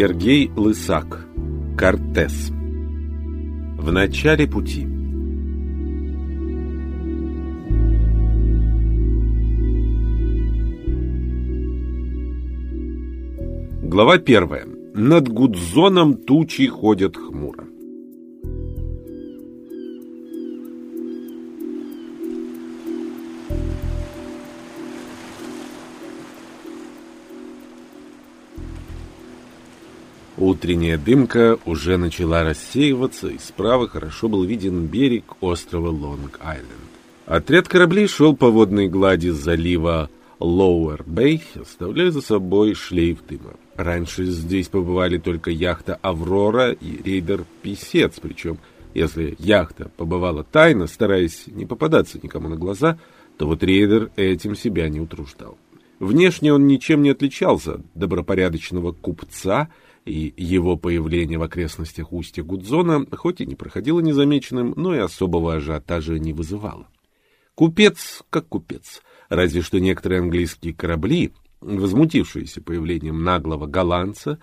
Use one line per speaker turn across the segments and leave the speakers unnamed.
Сергей Лысак. Кортес. В начале пути. Глава первая. Над Гудзоном тучи ходят хмуро. Утренняя дымка уже начала рассеиваться, и справа хорошо был виден берег острова Лонг-Айленд. Отряд кораблей шел по водной глади залива Лоуэр-Бэй, оставляя за собой шлейф дыма. Раньше здесь побывали только яхта «Аврора» и рейдер «Писец», причем если яхта побывала тайно, стараясь не попадаться никому на глаза, то вот рейдер этим себя не утруждал. Внешне он ничем не отличался от добропорядочного купца — и его появление в окрестностях устья Гудзона хоть и не проходило незамеченным, но и особого ажиотажа не вызывало. Купец как купец, разве что некоторые английские корабли, возмутившиеся появлением наглого голландца,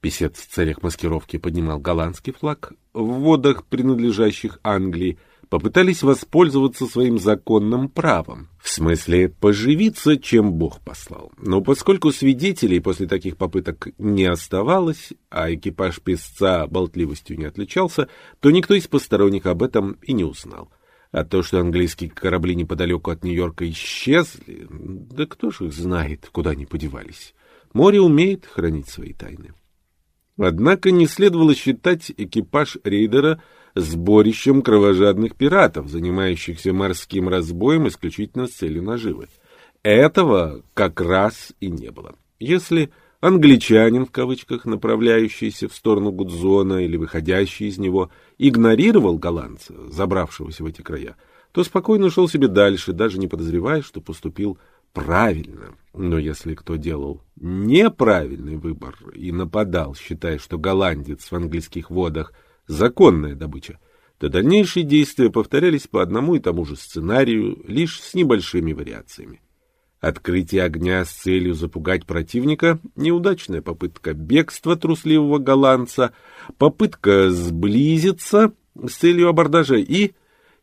писец в целях маскировки поднимал голландский флаг, в водах, принадлежащих Англии, попытались воспользоваться своим законным правом, в смысле поживиться, чем Бог послал. Но поскольку свидетелей после таких попыток не оставалось, а экипаж песца болтливостью не отличался, то никто из посторонних об этом и не узнал. А то, что английские корабли неподалеку от Нью-Йорка исчезли, да кто ж их знает, куда они подевались. Море умеет хранить свои тайны. Однако не следовало считать экипаж рейдера сборищем кровожадных пиратов, занимающихся морским разбоем исключительно с целью наживы. Этого как раз и не было. Если англичанин, в кавычках, направляющийся в сторону Гудзона или выходящий из него, игнорировал голландца, забравшегося в эти края, то спокойно шел себе дальше, даже не подозревая, что поступил правильно. Но если кто делал неправильный выбор и нападал, считая, что голландец в английских водах – законная добыча, то дальнейшие действия повторялись по одному и тому же сценарию, лишь с небольшими вариациями. Открытие огня с целью запугать противника, неудачная попытка бегства трусливого голландца, попытка сблизиться с целью абордажа и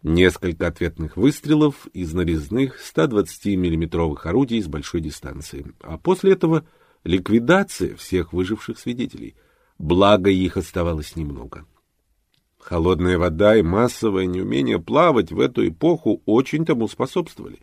несколько ответных выстрелов из нарезных 120 миллиметровых орудий с большой дистанции. А после этого ликвидация всех выживших свидетелей. Благо их оставалось немного. Холодная вода и массовое неумение плавать в эту эпоху очень тому способствовали.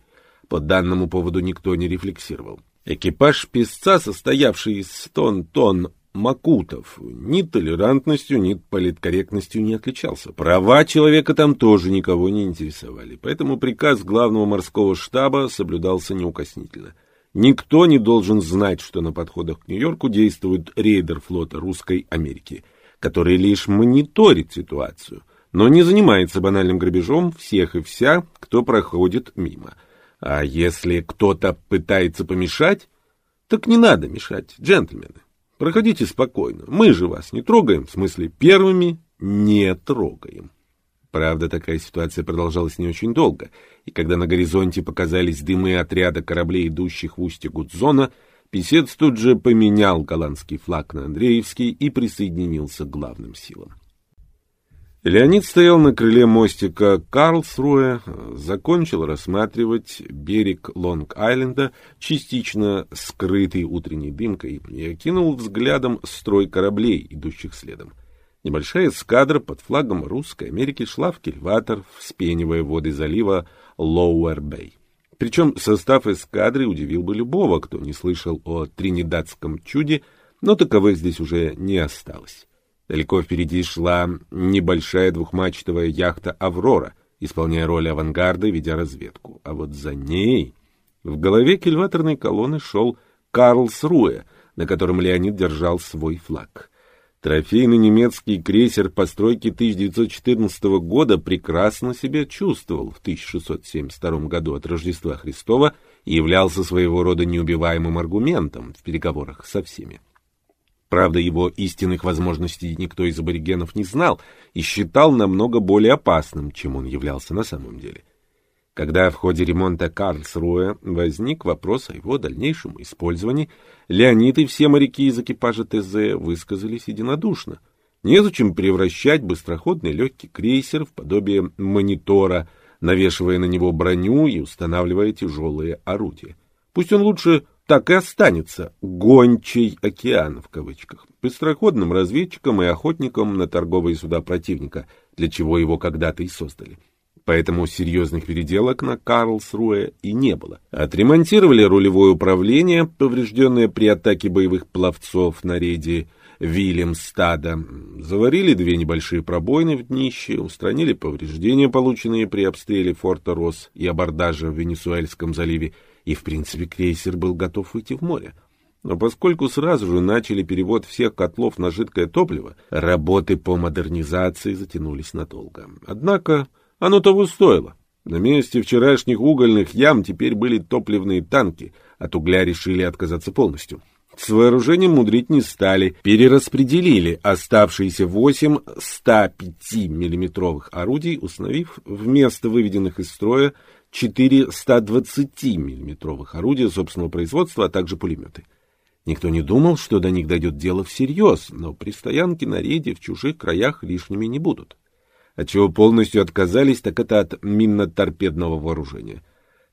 По данному поводу никто не рефлексировал. Экипаж песца, состоявший из тон-тон макутов, ни толерантностью, ни политкорректностью не отличался. Права человека там тоже никого не интересовали, поэтому приказ главного морского штаба соблюдался неукоснительно. Никто не должен знать, что на подходах к Нью-Йорку действует рейдер флота Русской Америки — который лишь мониторит ситуацию, но не занимается банальным грабежом всех и вся, кто проходит мимо. А если кто-то пытается помешать, так не надо мешать, джентльмены. Проходите спокойно, мы же вас не трогаем, в смысле первыми не трогаем. Правда, такая ситуация продолжалась не очень долго, и когда на горизонте показались дымы отряда кораблей, идущих в устье Гудзона, Песец тут же поменял голландский флаг на Андреевский и присоединился к главным силам. Леонид стоял на крыле мостика Карлсруэ, закончил рассматривать берег Лонг-Айленда, частично скрытый утренней дымкой, и окинул взглядом строй кораблей, идущих следом. Небольшая эскадра под флагом Русской Америки шла в кильватор, вспенивая воды залива Лоуэр-Бэй. Причем состав эскадры удивил бы любого, кто не слышал о тринидадском чуде, но таковых здесь уже не осталось. Далеко впереди шла небольшая двухмачтовая яхта «Аврора», исполняя роль авангарда, ведя разведку. А вот за ней в голове кильваторной колонны шел Карлсруэ, на котором Леонид держал свой флаг. Трофейный немецкий крейсер постройки 1914 года прекрасно себя чувствовал в 1672 году от Рождества Христова и являлся своего рода неубиваемым аргументом в переговорах со всеми. Правда, его истинных возможностей никто из аборигенов не знал и считал намного более опасным, чем он являлся на самом деле. Когда в ходе ремонта Карлсруэ возник вопрос о его дальнейшем использовании, Леонид и все моряки из экипажа ТЗ высказались единодушно. Незачем превращать быстроходный легкий крейсер в подобие монитора, навешивая на него броню и устанавливая тяжелые орудия. Пусть он лучше так и останется «гончей океана» в кавычках, быстроходным разведчиком и охотником на торговые суда противника, для чего его когда-то и создали поэтому серьезных переделок на Карлсруэ и не было. Отремонтировали рулевое управление, поврежденное при атаке боевых пловцов на рейде Вильямстада, заварили две небольшие пробоины в днище, устранили повреждения, полученные при обстреле форта Рос и абордаже в Венесуэльском заливе, и, в принципе, крейсер был готов выйти в море. Но поскольку сразу же начали перевод всех котлов на жидкое топливо, работы по модернизации затянулись надолго. Однако оно того стоило. На месте вчерашних угольных ям теперь были топливные танки, от угля решили отказаться полностью. С вооружением мудрить не стали, перераспределили оставшиеся восемь 105 миллиметровых орудий, установив вместо выведенных из строя четыре 120 миллиметровых орудия собственного производства, а также пулеметы. Никто не думал, что до них дойдет дело всерьез, но при стоянке на рейде в чужих краях лишними не будут. От чего полностью отказались, так это от минно-торпедного вооружения.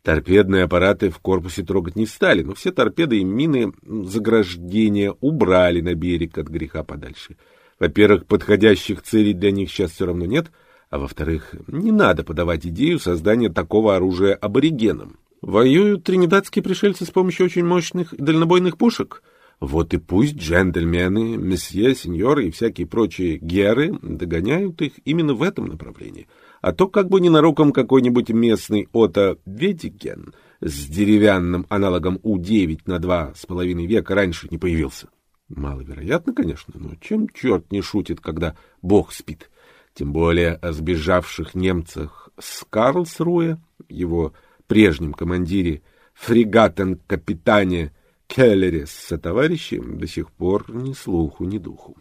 Торпедные аппараты в корпусе трогать не стали, но все торпеды и мины заграждения убрали на берег от греха подальше. Во-первых, подходящих целей для них сейчас все равно нет, а во-вторых, не надо подавать идею создания такого оружия аборигенам. Воюют тринидадские пришельцы с помощью очень мощных дальнобойных пушек — вот и пусть джентльмены, месье, сеньоры и всякие прочие геры догоняют их именно в этом направлении. А то как бы ненароком какой-нибудь местный Ото Ветикен с деревянным аналогом У-9 на два с половиной века раньше не появился. Маловероятно, конечно, но чем черт не шутит, когда бог спит? Тем более о сбежавших немцах с Карлсруэ, его прежнем командире, фрегатен-капитане Келлере с товарищем до сих пор ни слуху, ни духу.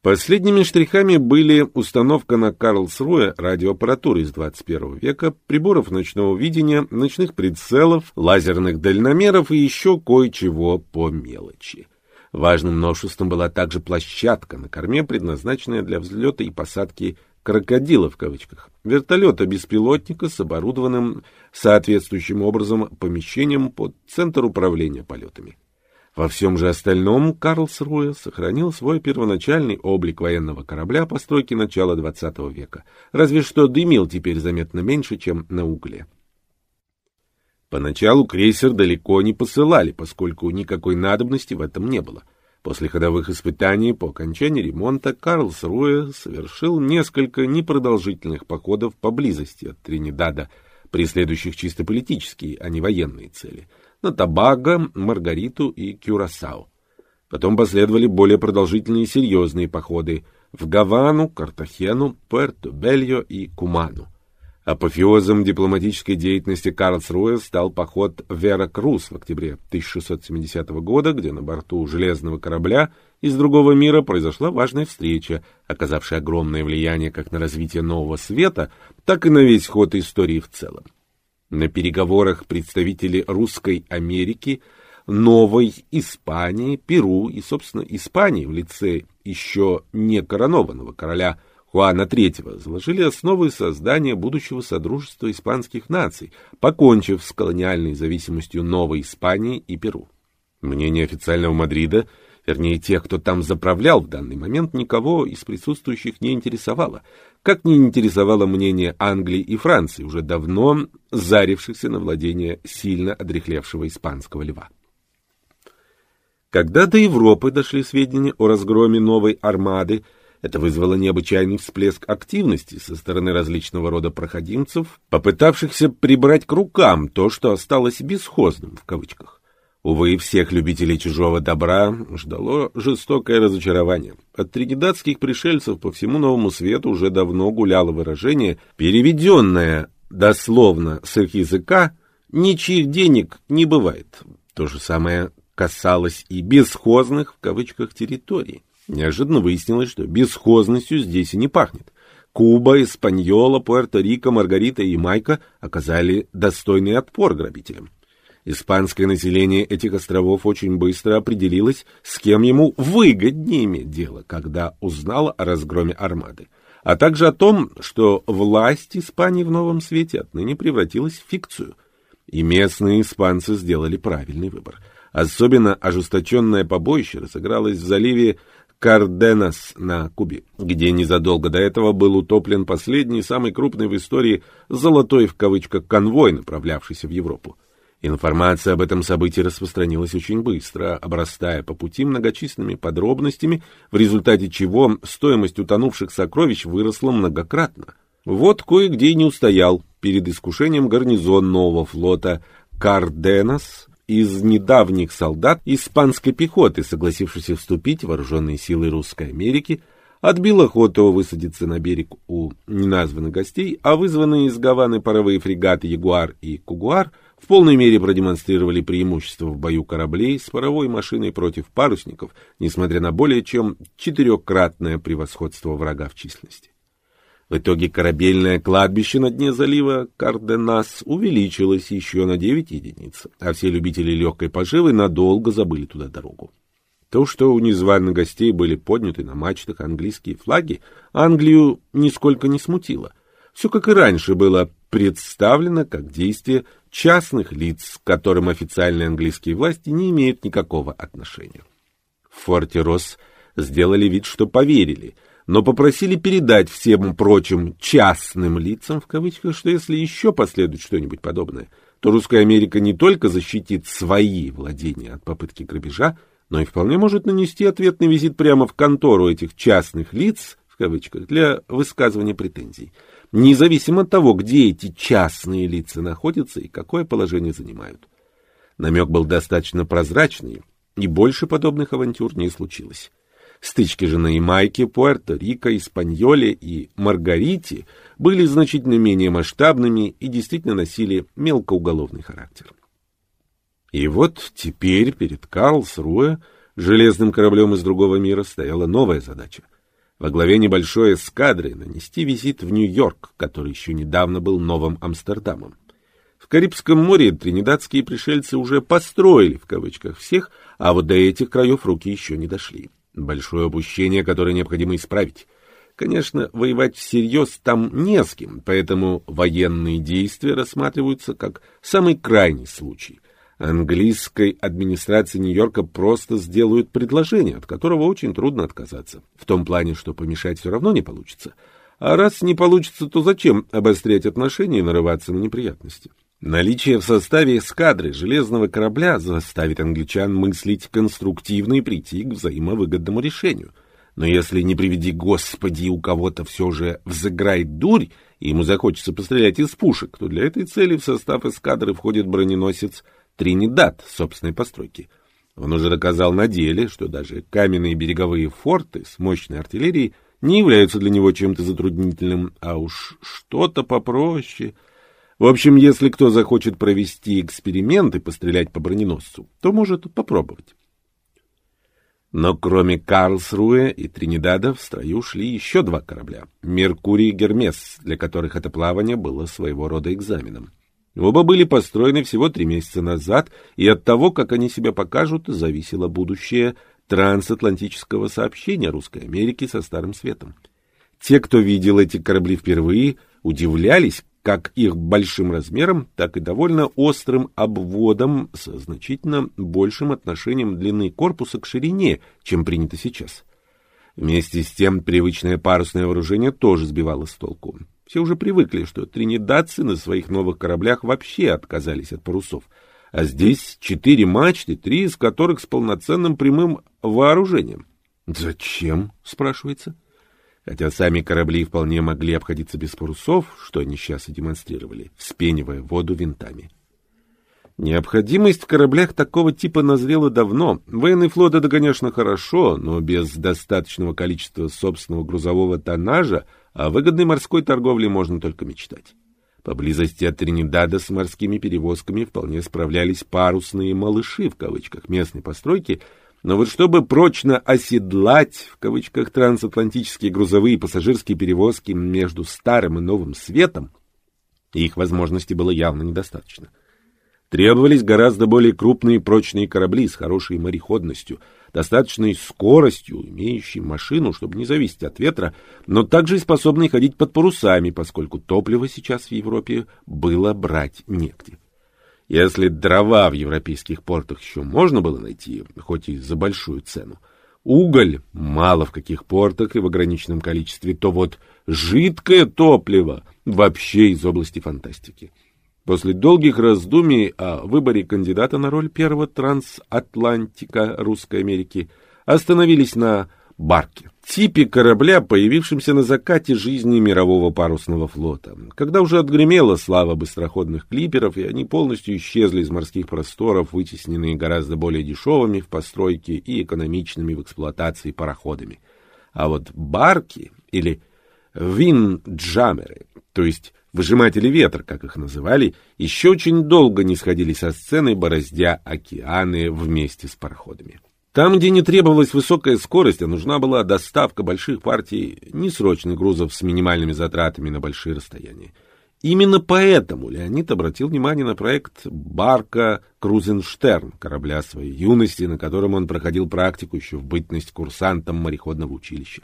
Последними штрихами были установка на Карлсруэ радиоаппаратуры из 21 века, приборов ночного видения, ночных прицелов, лазерных дальномеров и еще кое-чего по мелочи. Важным новшеством была также площадка на корме, предназначенная для взлета и посадки крокодила в кавычках, вертолета-беспилотника с оборудованным соответствующим образом помещением под центр управления полетами. Во всем же остальном Карлсруэ сохранил свой первоначальный облик военного корабля постройки начала XX века, разве что дымил теперь заметно меньше, чем на угле. Поначалу крейсер далеко не посылали, поскольку никакой надобности в этом не было — После ходовых испытаний по окончании ремонта Карлсруэ совершил несколько непродолжительных походов поблизости от Тринидада, преследующих чисто политические, а не военные цели, на Табаго, Маргариту и Кюрасао. Потом последовали более продолжительные серьезные походы в Гавану, Картахену, Пуэрто-Бельо и Куману. Апофеозом дипломатической деятельности Карлсруэ стал поход Вера Круз в октябре 1670 года, где на борту железного корабля из другого мира произошла важная встреча, оказавшая огромное влияние как на развитие нового света, так и на весь ход истории в целом. На переговорах представители русской Америки, Новой Испании, Перу и, собственно, Испании в лице еще не коронованного короля – Хуана III заложили основы создания будущего Содружества испанских наций, покончив с колониальной зависимостью Новой Испании и Перу. Мнение официального Мадрида, вернее тех, кто там заправлял в данный момент, никого из присутствующих не интересовало, как не интересовало мнение Англии и Франции, уже давно зарившихся на владение сильно одрехлевшего испанского льва. Когда до Европы дошли сведения о разгроме новой армады, это вызвало необычайный всплеск активности со стороны различного рода проходимцев, попытавшихся прибрать к рукам то, что осталось бесхозным в кавычках. Увы, всех любителей чужого добра ждало жестокое разочарование. От тринидадских пришельцев по всему новому свету уже давно гуляло выражение, переведенное дословно с их языка «ничьих денег не бывает». То же самое касалось и бесхозных в кавычках территорий. Неожиданно выяснилось, что бесхозностью здесь и не пахнет. Куба, Испаньола, Пуэрто-Рико, Маргарита и Ямайка оказали достойный отпор грабителям. Испанское население этих островов очень быстро определилось, с кем ему выгоднее иметь дело, когда узнало о разгроме армады, а также о том, что власть Испании в новом свете отныне превратилась в фикцию. И местные испанцы сделали правильный выбор. Особенно ожесточенное побоище разыгралось в заливе Карденас на Кубе, где незадолго до этого был утоплен последний, самый крупный в истории «золотой» в кавычках конвой, направлявшийся в Европу. Информация об этом событии распространилась очень быстро, обрастая по пути многочисленными подробностями, в результате чего стоимость утонувших сокровищ выросла многократно. Вот кое-где не устоял перед искушением гарнизон нового флота Карденас из недавних солдат испанской пехоты, согласившихся вступить в вооруженные силы Русской Америки, отбил охоту высадиться на берег у неназванных гостей, а вызванные из Гаваны паровые фрегаты «Ягуар» и «Кугуар» в полной мере продемонстрировали преимущество в бою кораблей с паровой машиной против парусников, несмотря на более чем четырехкратное превосходство врага в численности. В итоге корабельное кладбище на дне залива Карденас увеличилось еще на 9 единиц, а все любители легкой поживы надолго забыли туда дорогу. То, что у незваных гостей были подняты на мачтах английские флаги, Англию нисколько не смутило. Все, как и раньше, было представлено как действие частных лиц, к которым официальные английские власти не имеют никакого отношения. В форте Росс сделали вид, что поверили, но попросили передать всем прочим «частным лицам» в кавычках, что если еще последует что-нибудь подобное, то Русская Америка не только защитит свои владения от попытки грабежа, но и вполне может нанести ответный визит прямо в контору этих частных лиц, в кавычках, для высказывания претензий – независимо от того, где эти частные лица находятся и какое положение занимают. Намек был достаточно прозрачный, и больше подобных авантюр не случилось. Стычки же на Ямайке, Пуэрто-Рико, Испаньоле и Маргарите были значительно менее масштабными и действительно носили мелкоуголовный характер. И вот теперь перед Карлсруэ, железным кораблем из другого мира, стояла новая задача во главе небольшой эскадры нанести визит в Нью-Йорк, который еще недавно был Новым Амстердамом. В Карибском море тринидадские пришельцы уже «построили» в кавычках всех, а вот до этих краев руки еще не дошли. Большое опущение, которое необходимо исправить. Конечно, воевать всерьез там не с кем, поэтому военные действия рассматриваются как самый крайний случай — английской администрации Нью-Йорка просто сделают предложение, от которого очень трудно отказаться. В том плане, что помешать все равно не получится. А раз не получится, то зачем обострять отношения и нарываться на неприятности? Наличие в составе эскадры железного корабля заставит англичан мыслить конструктивно и прийти к взаимовыгодному решению. Но если, не приведи Господи, у кого-то все же взыграет дурь, и ему захочется пострелять из пушек, то для этой цели в состав эскадры входит броненосец Тринидад собственной постройки. Он уже доказал на деле, что даже каменные береговые форты с мощной артиллерией не являются для него чем-то затруднительным, а уж что-то попроще. В общем, если кто захочет провести эксперимент и пострелять по броненосцу, то может попробовать. Но кроме Карлсруэ и Тринидада в строю шли еще два корабля — «Меркурий» и «Гермес», для которых это плавание было своего рода экзаменом. Оба были построены всего три месяца назад, и от того, как они себя покажут, зависело будущее трансатлантического сообщения Русской Америки со Старым Светом. Те, кто видел эти корабли впервые, удивлялись как их большим размером, так и довольно острым обводом со значительно большим отношением длины корпуса к ширине, чем принято сейчас. Вместе с тем привычное парусное вооружение тоже сбивало с толку. Все уже привыкли, что тринидадцы на своих новых кораблях вообще отказались от парусов. А здесь четыре мачты, три из которых с полноценным прямым вооружением. «Зачем?» — спрашивается. Хотя сами корабли вполне могли обходиться без парусов, что они сейчас и демонстрировали, вспенивая воду винтами. Необходимость в кораблях такого типа назрела давно. Военный флот — это, конечно, хорошо, но без достаточного количества собственного грузового тоннажа о выгодной морской торговле можно только мечтать. Поблизости от Тринидада с морскими перевозками вполне справлялись парусные «малыши» в кавычках местной постройки, Но вот чтобы прочно оседлать, в кавычках, трансатлантические грузовые и пассажирские перевозки между Старым и Новым Светом, их возможностей было явно недостаточно. Требовались гораздо более крупные прочные корабли с хорошей мореходностью, достаточной скоростью, имеющие машину, чтобы не зависеть от ветра, но также и способные ходить под парусами, поскольку топливо сейчас в Европе было брать негде. Если дрова в европейских портах еще можно было найти, хоть и за большую цену, уголь мало в каких портах и в ограниченном количестве, то вот жидкое топливо вообще из области фантастики. После долгих раздумий о выборе кандидата на роль первого трансатлантика Русской Америки остановились на барке, типе корабля, появившемся на закате жизни мирового парусного флота, когда уже отгремела слава быстроходных клиперов, и они полностью исчезли из морских просторов, вытесненные гораздо более дешевыми в постройке и экономичными в эксплуатации пароходами. А вот барки или винджамеры, то есть Выжиматели ветра, как их называли, еще очень долго не сходили со сцены, бороздя океаны вместе с пароходами. Там, где не требовалась высокая скорость, а нужна была доставка больших партий несрочных грузов с минимальными затратами на большие расстояния. Именно поэтому Леонид обратил внимание на проект барка «Крузенштерн», корабля своей юности, на котором он проходил практику еще в бытность курсантом мореходного училища.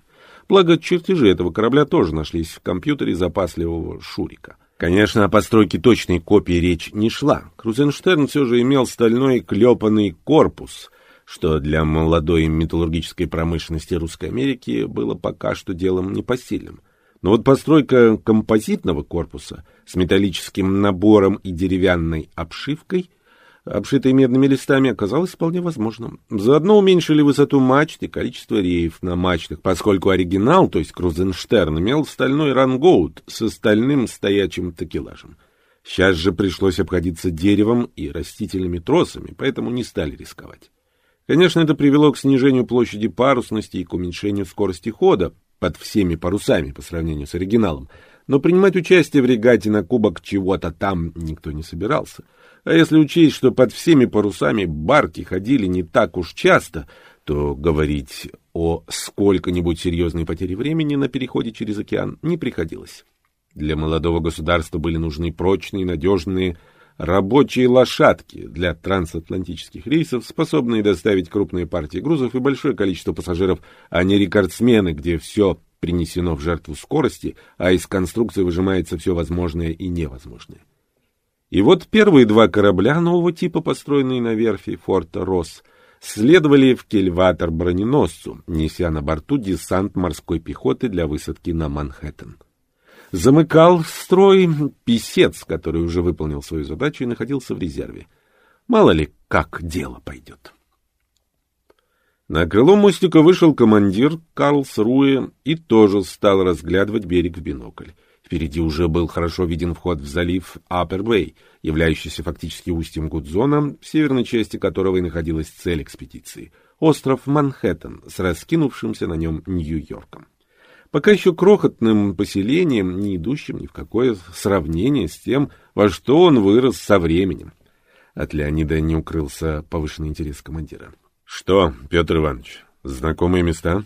Благо, чертежи этого корабля тоже нашлись в компьютере запасливого Шурика. Конечно, о постройке точной копии речь не шла. Крузенштерн все же имел стальной клепанный корпус, что для молодой металлургической промышленности Русской Америки было пока что делом непосильным. Но вот постройка композитного корпуса с металлическим набором и деревянной обшивкой – обшитой медными листами, оказалось вполне возможным. Заодно уменьшили высоту мачт и количество реев на мачтах, поскольку оригинал, то есть Крузенштерн, имел стальной рангоут с остальным стоячим такелажем. Сейчас же пришлось обходиться деревом и растительными тросами, поэтому не стали рисковать. Конечно, это привело к снижению площади парусности и к уменьшению скорости хода под всеми парусами по сравнению с оригиналом, но принимать участие в регате на кубок чего-то там никто не собирался — а если учесть, что под всеми парусами барки ходили не так уж часто, то говорить о сколько-нибудь серьезной потере времени на переходе через океан не приходилось. Для молодого государства были нужны прочные, надежные рабочие лошадки для трансатлантических рейсов, способные доставить крупные партии грузов и большое количество пассажиров, а не рекордсмены, где все принесено в жертву скорости, а из конструкции выжимается все возможное и невозможное. И вот первые два корабля нового типа, построенные на верфи форта Росс, следовали в кельватор броненосцу, неся на борту десант морской пехоты для высадки на Манхэттен. Замыкал строй писец, который уже выполнил свою задачу и находился в резерве. Мало ли, как дело пойдет. На крыло мостика вышел командир Карлс Руэ и тоже стал разглядывать берег в бинокль. Впереди уже был хорошо виден вход в залив Аппер-Бэй, являющийся фактически устьем Гудзона, в северной части которого и находилась цель экспедиции — остров Манхэттен с раскинувшимся на нем Нью-Йорком. Пока еще крохотным поселением, не идущим ни в какое сравнение с тем, во что он вырос со временем. От Леонида не укрылся повышенный интерес командира. — Что, Петр Иванович, знакомые места?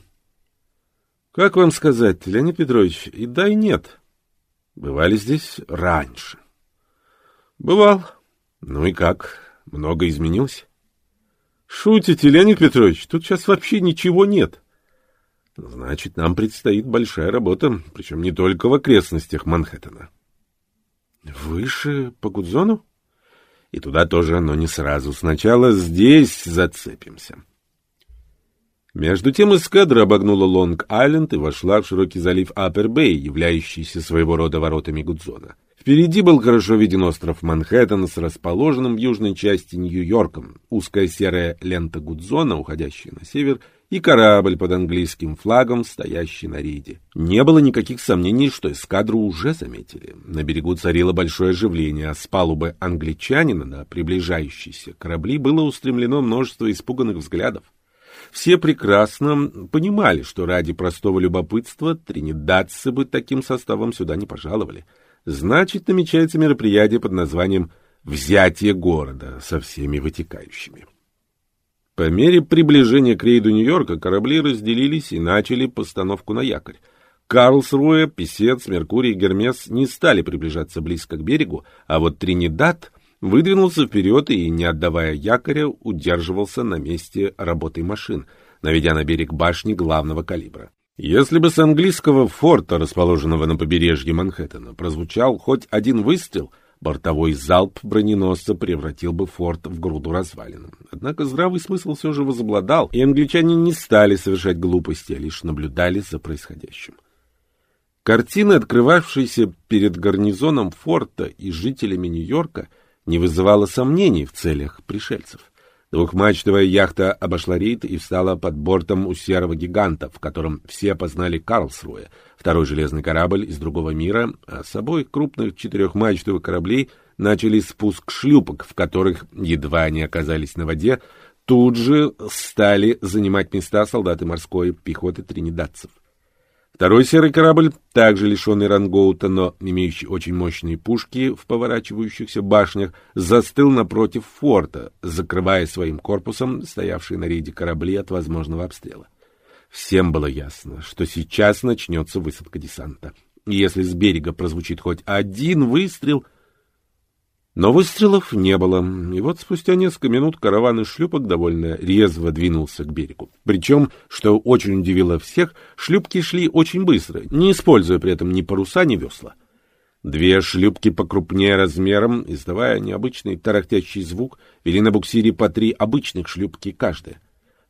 — Как вам сказать, Леонид Петрович, и да, и нет. — Бывали здесь раньше? Бывал. Ну и как? Много изменилось? Шутите, Леонид Петрович, тут сейчас вообще ничего нет. Значит, нам предстоит большая работа, причем не только в окрестностях Манхэттена. Выше по Гудзону? И туда тоже, но не сразу. Сначала здесь зацепимся. Между тем эскадра обогнула Лонг-Айленд и вошла в широкий залив Аппер-Бэй, являющийся своего рода воротами Гудзона. Впереди был хорошо виден остров Манхэттен с расположенным в южной части Нью-Йорком, узкая серая лента Гудзона, уходящая на север, и корабль под английским флагом, стоящий на рейде. Не было никаких сомнений, что эскадру уже заметили. На берегу царило большое оживление, а с палубы англичанина на приближающиеся корабли было устремлено множество испуганных взглядов. Все прекрасно понимали, что ради простого любопытства тринидадцы бы таким составом сюда не пожаловали. Значит, намечается мероприятие под названием «Взятие города» со всеми вытекающими. По мере приближения к рейду Нью-Йорка корабли разделились и начали постановку на якорь. Карлсруэ, Песец, Меркурий и Гермес не стали приближаться близко к берегу, а вот Тринидад выдвинулся вперед и, не отдавая якоря, удерживался на месте работы машин, наведя на берег башни главного калибра. Если бы с английского форта, расположенного на побережье Манхэттена, прозвучал хоть один выстрел — Бортовой залп броненосца превратил бы форт в груду развалин. Однако здравый смысл все же возобладал, и англичане не стали совершать глупости, а лишь наблюдали за происходящим. Картина, открывавшаяся перед гарнизоном форта и жителями Нью-Йорка, не вызывала сомнений в целях пришельцев. Двухмачтовая яхта обошла рейд и встала под бортом у серого гиганта, в котором все познали Карлсруэ, второй железный корабль из другого мира, а с собой крупных четырехмачтовых кораблей начали спуск шлюпок, в которых, едва они оказались на воде, тут же стали занимать места солдаты морской пехоты тринидадцев. Второй серый корабль, также лишенный рангоута, но имеющий очень мощные пушки в поворачивающихся башнях, застыл напротив форта, закрывая своим корпусом стоявшие на рейде корабли от возможного обстрела. Всем было ясно, что сейчас начнется высадка десанта. Если с берега прозвучит хоть один выстрел, но выстрелов не было, и вот спустя несколько минут караван из шлюпок довольно резво двинулся к берегу. Причем, что очень удивило всех, шлюпки шли очень быстро, не используя при этом ни паруса, ни весла. Две шлюпки покрупнее размером, издавая необычный тарахтящий звук, вели на буксире по три обычных шлюпки каждая.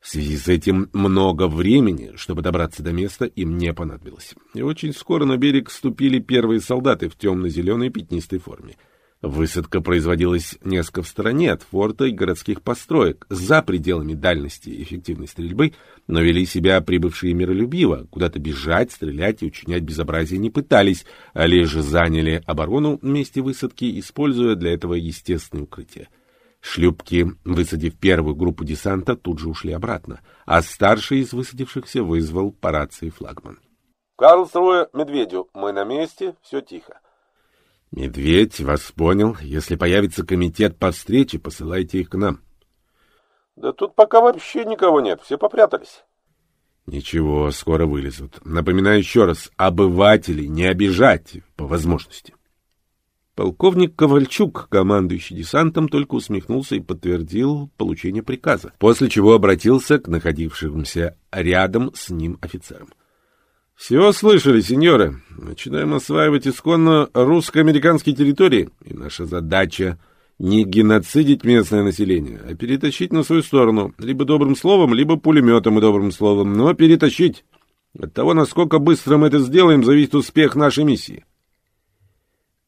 В связи с этим много времени, чтобы добраться до места, им не понадобилось. И очень скоро на берег ступили первые солдаты в темно-зеленой пятнистой форме. Высадка производилась несколько в стороне от форта и городских построек, за пределами дальности эффективной стрельбы, но вели себя прибывшие миролюбиво, куда-то бежать, стрелять и учинять безобразие не пытались, а лишь заняли оборону в месте высадки, используя для этого естественное укрытие. Шлюпки, высадив первую группу десанта, тут же ушли обратно, а старший из высадившихся вызвал по рации флагман.
— Карлсруэ, Медведю, мы на месте, все тихо.
Медведь вас понял. Если появится комитет по встрече, посылайте их к нам.
Да тут пока вообще никого нет, все попрятались.
Ничего, скоро вылезут. Напоминаю еще раз, обывателей не обижать по возможности. Полковник Ковальчук, командующий десантом, только усмехнулся и подтвердил получение приказа, после чего обратился к находившимся рядом с ним офицерам. — все слышали, сеньоры. Начинаем осваивать исконно русско-американские территории, и наша задача не геноцидить местное население, а перетащить на свою сторону, либо добрым словом, либо пулеметом и добрым словом, но перетащить. От того, насколько быстро мы это сделаем, зависит успех нашей миссии.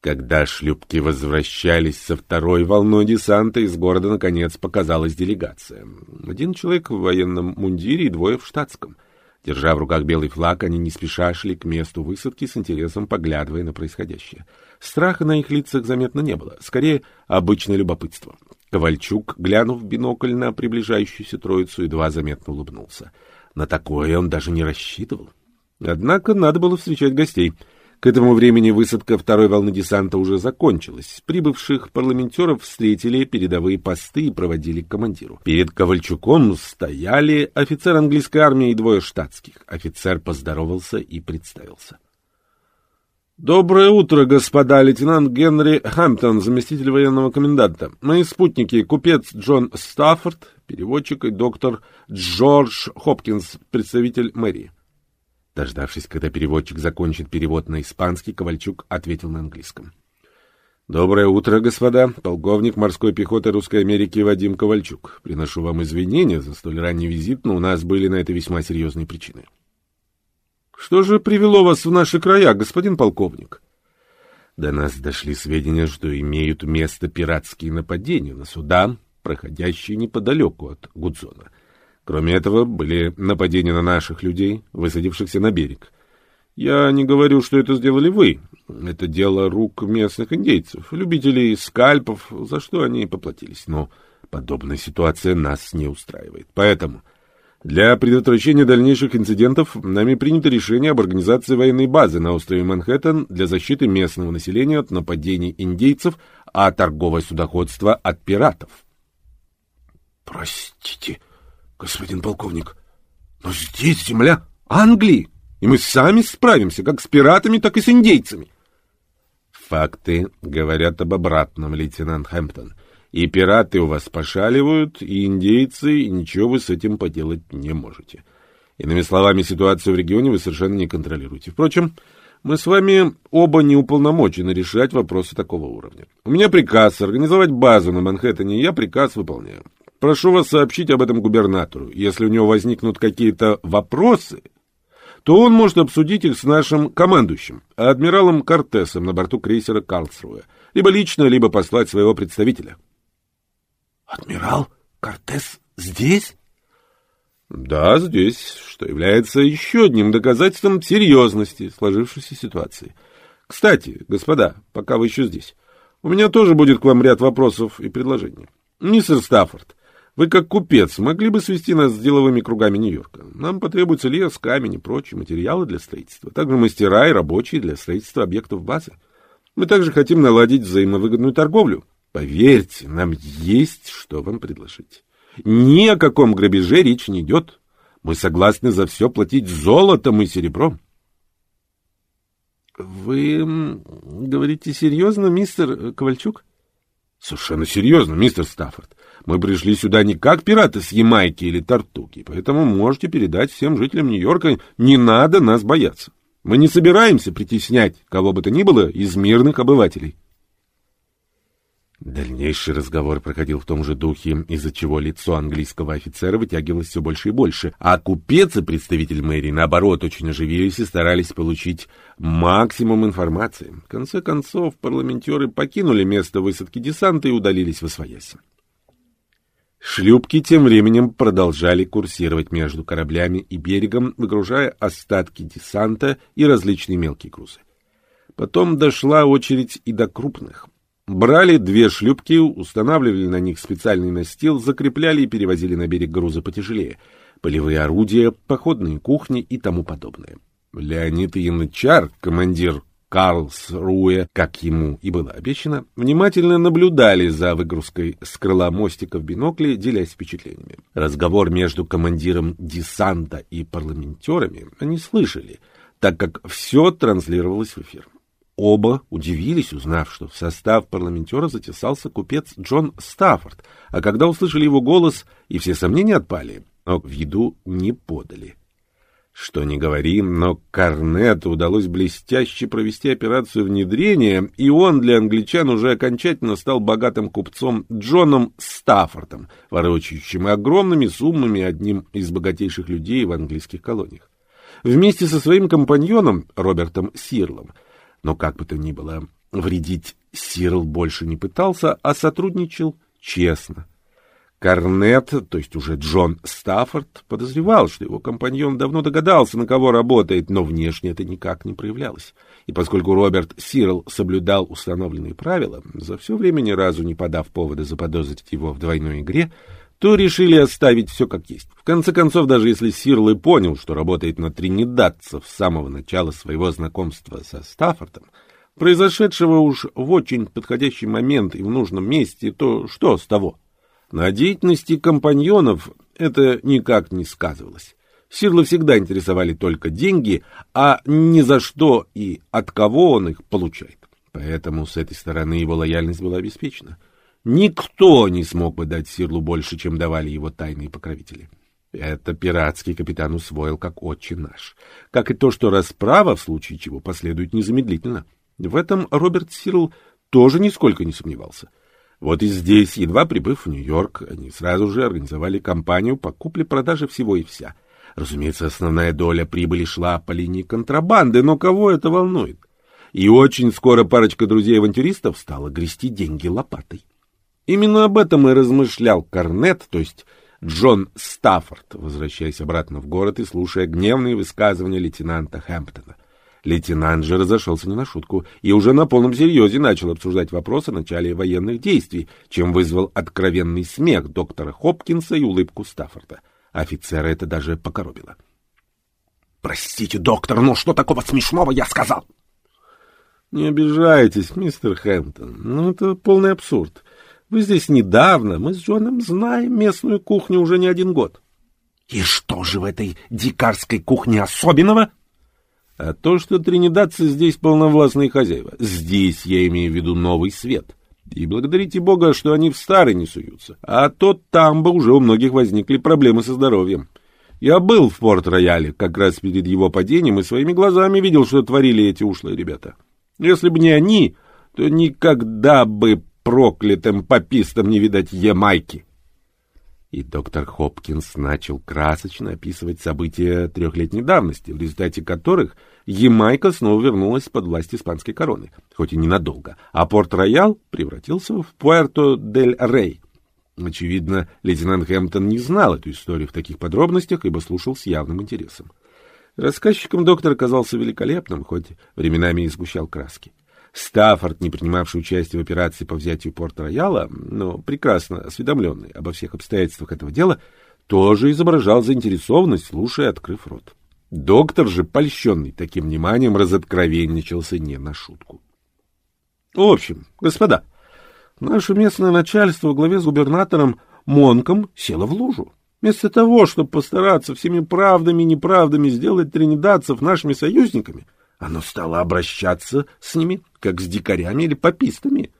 Когда шлюпки возвращались со второй волной десанта, из города, наконец, показалась делегация. Один человек в военном мундире и двое в штатском — Держа в руках белый флаг, они не спеша шли к месту высадки с интересом поглядывая на происходящее. Страха на их лицах заметно не было, скорее обычное любопытство. Ковальчук, глянув в бинокль на приближающуюся троицу, едва заметно улыбнулся. На такое он даже не рассчитывал. Однако надо было встречать гостей — к этому времени высадка второй волны десанта уже закончилась. Прибывших парламентеров встретили передовые посты и проводили к командиру. Перед Ковальчуком стояли офицер английской армии и двое штатских. Офицер поздоровался и представился. «Доброе утро, господа! Лейтенант Генри Хэмптон, заместитель военного коменданта. Мои спутники — купец Джон Стаффорд, переводчик и доктор Джордж Хопкинс, представитель мэрии. Дождавшись, когда переводчик закончит перевод на испанский, Ковальчук ответил на английском. «Доброе утро, господа. Полковник морской пехоты Русской Америки Вадим Ковальчук. Приношу вам извинения за столь ранний визит, но у нас были на это весьма серьезные причины». «Что же привело вас в наши края, господин полковник?» До нас дошли сведения, что имеют место пиратские нападения на суда, проходящие неподалеку от Гудзона. Кроме этого, были нападения на наших людей, высадившихся на берег. Я не говорю, что это сделали вы. Это дело рук местных индейцев, любителей скальпов, за что они поплатились. Но подобная ситуация нас не устраивает. Поэтому для предотвращения дальнейших инцидентов нами принято решение об организации военной базы на острове Манхэттен для защиты местного населения от нападений индейцев, а торговое судоходство от пиратов.
Простите,
Господин полковник, но здесь земля Англии, и мы сами справимся как с пиратами, так и с индейцами. Факты говорят об обратном, лейтенант Хэмптон. И пираты у вас пошаливают, и индейцы, и ничего вы с этим поделать не можете. Иными словами, ситуацию в регионе вы совершенно не контролируете. Впрочем, мы с вами оба не уполномочены решать вопросы такого уровня. У меня приказ организовать базу на Манхэттене, и я приказ выполняю. Прошу вас сообщить об этом губернатору. Если у него возникнут какие-то вопросы, то он может обсудить их с нашим командующим, адмиралом Кортесом на борту крейсера Карлсруэ, либо лично, либо послать своего представителя.
Адмирал Кортес здесь?
Да, здесь, что является еще одним доказательством серьезности сложившейся ситуации. Кстати, господа, пока вы еще здесь, у меня тоже будет к вам ряд вопросов и предложений. Мистер Стаффорд, вы, как купец, могли бы свести нас с деловыми кругами Нью-Йорка. Нам потребуется лес, камень и прочие материалы для строительства, также мастера и рабочие для строительства объектов базы. Мы также хотим наладить взаимовыгодную торговлю. Поверьте, нам есть что вам предложить. Ни о каком грабеже речь не идет. Мы согласны за все платить золотом и серебром.
Вы говорите серьезно, мистер Ковальчук?
Совершенно серьезно, мистер Стаффорд. Мы пришли сюда не как пираты с Ямайки или Тартуки, поэтому можете передать всем жителям Нью-Йорка, не надо нас бояться. Мы не собираемся притеснять кого бы то ни было из мирных обывателей. Дальнейший разговор проходил в том же духе, из-за чего лицо английского офицера вытягивалось все больше и больше, а купец и представитель мэрии, наоборот, очень оживились и старались получить максимум информации. В конце концов, парламентеры покинули место высадки десанта и удалились в освоясь. Шлюпки тем временем продолжали курсировать между кораблями и берегом, выгружая остатки десанта и различные мелкие грузы. Потом дошла очередь и до крупных. Брали две шлюпки, устанавливали на них специальный настил, закрепляли и перевозили на берег грузы потяжелее, полевые орудия, походные кухни и тому подобное. Леонид Янычар, командир Карлсруэ, как ему и было обещано, внимательно наблюдали за выгрузкой с крыла мостика в бинокле, делясь впечатлениями. Разговор между командиром десанта и парламентерами они слышали, так как все транслировалось в эфир. Оба удивились, узнав, что в состав парламентера затесался купец Джон Стаффорд, а когда услышали его голос, и все сомнения отпали, но в еду не подали. Что ни говори, но Корнету удалось блестяще провести операцию внедрения, и он для англичан уже окончательно стал богатым купцом Джоном Стаффордом, ворочающим огромными суммами одним из богатейших людей в английских колониях. Вместе со своим компаньоном Робертом Сирлом, но как бы то ни было, вредить Сирл больше не пытался, а сотрудничал честно — Корнет, то есть уже Джон Стаффорд, подозревал, что его компаньон давно догадался, на кого работает, но внешне это никак не проявлялось. И поскольку Роберт Сирл соблюдал установленные правила, за все время ни разу не подав повода заподозрить его в двойной игре, то решили оставить все как есть. В конце концов, даже если Сирл и понял, что работает на тринидадцев с самого начала своего знакомства со Стаффордом, произошедшего уж в очень подходящий момент и в нужном месте, то что с того? На деятельности компаньонов это никак не сказывалось. Сирлы всегда интересовали только деньги, а ни за что и от кого он их получает. Поэтому с этой стороны его лояльность была обеспечена. Никто не смог бы дать Сирлу больше, чем давали его тайные покровители. Это пиратский капитан усвоил как отче наш. Как и то, что расправа, в случае чего, последует незамедлительно. В этом Роберт Сирл тоже нисколько не сомневался. Вот и здесь, едва прибыв в Нью-Йорк, они сразу же организовали кампанию по купле-продаже всего и вся. Разумеется, основная доля прибыли шла по линии контрабанды, но кого это волнует? И очень скоро парочка друзей-авантюристов стала грести деньги лопатой. Именно об этом и размышлял Корнет, то есть Джон Стаффорд, возвращаясь обратно в город и слушая гневные высказывания лейтенанта Хэмптона — Лейтенант же разошелся не на шутку и уже на полном серьезе начал обсуждать вопрос о начале военных действий, чем вызвал откровенный смех доктора Хопкинса и улыбку Стаффорда. Офицера это даже покоробило.
«Простите, доктор, но что такого смешного я сказал?»
«Не обижайтесь, мистер Хэмптон, ну это полный абсурд. Вы здесь недавно, мы с Джоном знаем местную кухню уже не один год».
И что же в этой дикарской кухне особенного?
А то, что тринидадцы здесь полновластные хозяева. Здесь я имею в виду новый свет. И благодарите Бога, что они в старый не суются. А то там бы уже у многих возникли проблемы со здоровьем. Я был в Порт-Рояле как раз перед его падением и своими глазами видел, что творили эти ушлые ребята. Если бы не они, то никогда бы проклятым попистам не видать Ямайки. И доктор Хопкинс начал красочно описывать события трехлетней давности, в результате которых Ямайка снова вернулась под власть испанской короны, хоть и ненадолго, а Порт-Роял превратился в Пуэрто-дель-Рей. Очевидно, лейтенант Хэмптон не знал эту историю в таких подробностях, ибо слушал с явным интересом. Рассказчиком доктор оказался великолепным, хоть временами и сгущал краски. Стаффорд, не принимавший участие в операции по взятию Порт-Рояла, но прекрасно осведомленный обо всех обстоятельствах этого дела, тоже изображал заинтересованность, слушая, открыв рот. Доктор же, польщенный таким вниманием, разоткровенничался не на шутку. — В общем, господа, наше местное начальство во главе с губернатором Монком село в лужу. Вместо того, чтобы постараться всеми правдами и неправдами сделать тринидадцев нашими союзниками — оно стало обращаться с ними, как с дикарями или попистами.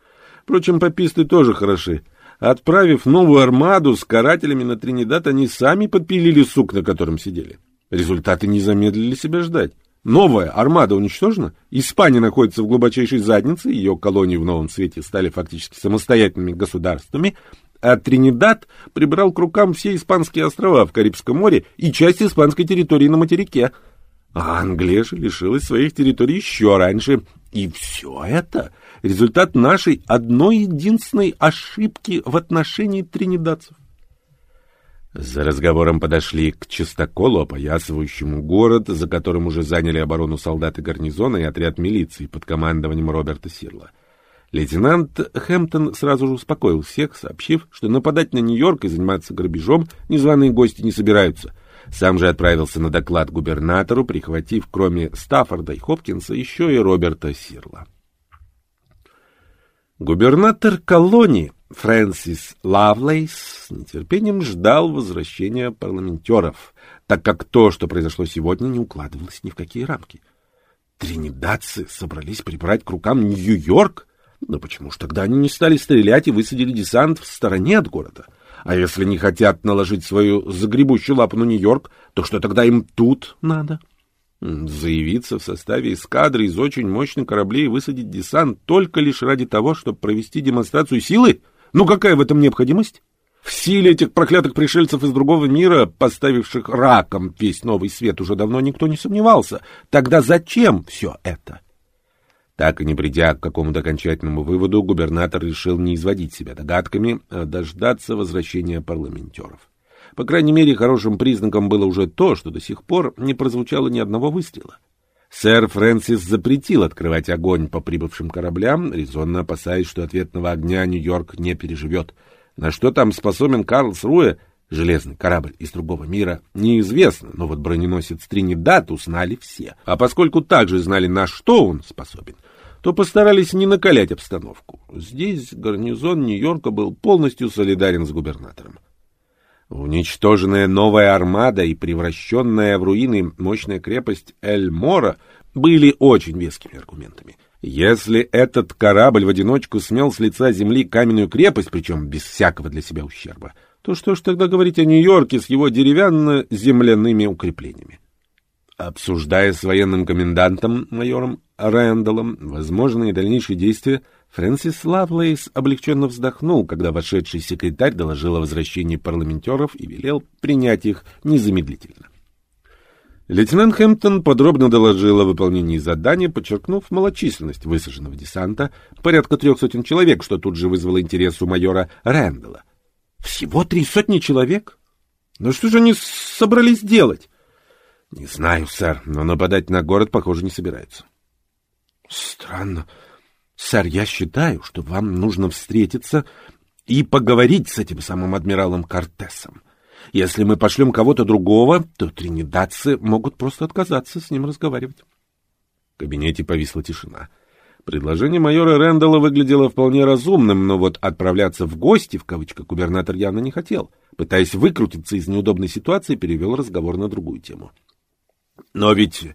Впрочем, пописты тоже хороши. Отправив новую армаду с карателями на Тринидад, они сами подпилили сук, на котором сидели. Результаты не замедлили себя ждать. Новая армада уничтожена, Испания находится в глубочайшей заднице, ее колонии в новом свете стали фактически самостоятельными государствами, а Тринидад прибрал к рукам все испанские острова в Карибском море и часть испанской территории на материке – а Англия же лишилась своих территорий еще раньше. И все это — результат нашей одной единственной ошибки в отношении тринидадцев. За разговором подошли к чистоколу, опоясывающему город, за которым уже заняли оборону солдаты гарнизона и отряд милиции под командованием Роберта Сирла. Лейтенант Хэмптон сразу же успокоил всех, сообщив, что нападать на Нью-Йорк и заниматься грабежом незваные гости не собираются — сам же отправился на доклад губернатору, прихватив кроме Стаффорда и Хопкинса еще и Роберта Сирла. Губернатор колонии Фрэнсис Лавлейс с нетерпением ждал возвращения парламентеров, так как то, что произошло сегодня, не укладывалось ни в какие рамки. Тринидадцы собрались прибрать к рукам Нью-Йорк? Но почему же тогда они не стали стрелять и высадили десант в стороне от города? — а если не хотят наложить свою загребущую лапу на Нью-Йорк, то что тогда им тут надо? Заявиться в составе эскадры из очень мощных кораблей и высадить десант только лишь ради того, чтобы провести демонстрацию силы? Ну какая в этом необходимость? В силе этих проклятых пришельцев из другого мира, поставивших раком весь новый свет, уже давно никто не сомневался. Тогда зачем все это? Так и не придя к какому-то окончательному выводу, губернатор решил не изводить себя догадками, а дождаться возвращения парламентеров. По крайней мере, хорошим признаком было уже то, что до сих пор не прозвучало ни одного выстрела. Сэр Фрэнсис запретил открывать огонь по прибывшим кораблям, резонно опасаясь, что ответного огня Нью-Йорк не переживет. На что там способен Карлс Руэ, железный корабль из другого мира, неизвестно, но вот броненосец Тринидад узнали все. А поскольку также знали, на что он способен, то постарались не накалять обстановку. Здесь гарнизон Нью-Йорка был полностью солидарен с губернатором. Уничтоженная новая армада и превращенная в руины мощная крепость Эль-Мора были очень вескими аргументами. Если этот корабль в одиночку смел с лица земли каменную крепость, причем без всякого для себя ущерба, то что ж тогда говорить о Нью-Йорке с его деревянно-земляными укреплениями? Обсуждая с военным комендантом, майором Рэндаллом, возможные дальнейшие действия, Фрэнсис Лавлейс облегченно вздохнул, когда вошедший секретарь доложил о возвращении парламентеров и велел принять их незамедлительно. Лейтенант Хэмптон подробно доложил о выполнении задания, подчеркнув малочисленность высаженного десанта, порядка трех сотен человек, что тут же вызвало интерес у майора Рэндалла. Всего три сотни человек? Ну что же они собрались делать? — Не знаю, сэр, но нападать на город, похоже, не собираются. — Странно. Сэр, я считаю, что вам нужно встретиться и поговорить с этим самым адмиралом Кортесом. Если мы пошлем кого-то другого, то тринидадцы могут просто отказаться с ним разговаривать. В кабинете повисла тишина. Предложение майора Рэндалла выглядело вполне разумным, но вот отправляться в гости, в кавычках, губернатор явно не хотел. Пытаясь выкрутиться из неудобной ситуации, перевел разговор на другую тему. Но ведь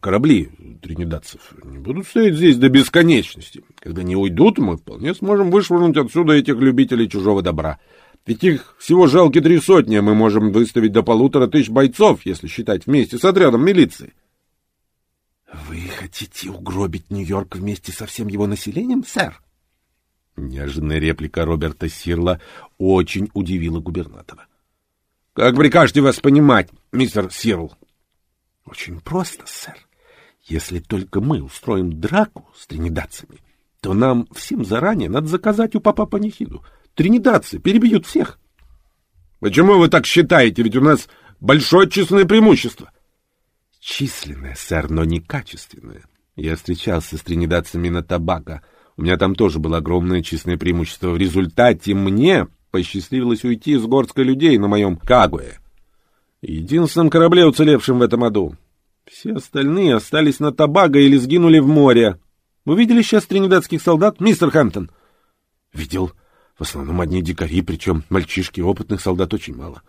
корабли тринидадцев не будут стоять здесь до бесконечности. Когда они уйдут, мы вполне сможем вышвырнуть отсюда этих любителей чужого добра. Ведь их всего жалки три сотни, а мы можем выставить до полутора тысяч бойцов, если считать вместе с отрядом милиции.
— Вы хотите угробить Нью-Йорк вместе со всем его населением, сэр?
Неожиданная реплика Роберта Сирла очень удивила губернатора. — Как прикажете вас понимать, мистер Сирл?
— Очень просто, сэр. Если только мы устроим драку с тринидадцами, то нам всем заранее надо заказать у папа панихиду. Тринидадцы перебьют всех.
— Почему вы так считаете? Ведь у нас большое численное преимущество.
— Численное, сэр, но не качественное. Я встречался с тринидадцами на табако — у меня там тоже было огромное численное преимущество. В результате мне посчастливилось уйти из горстка людей на моем Кагуэ. Единственном корабле, уцелевшем в этом аду. Все остальные остались на Табаго или сгинули в море. Вы видели сейчас тринидадских солдат, мистер Хэмптон?
Видел. В основном одни дикари, причем мальчишки, опытных солдат очень мало.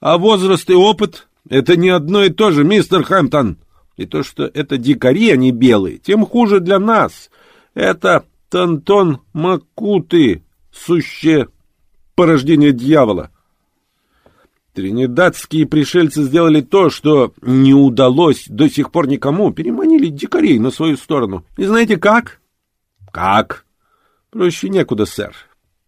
А возраст и опыт — это не одно и то же, мистер Хэмптон. И то, что это дикари, а не белые, тем хуже для нас. Это Тантон Макуты, сущее порождение дьявола. Тринидадские пришельцы сделали то, что не удалось до сих пор никому, переманили дикарей на свою сторону. И знаете как?
Как?
Проще некуда, сэр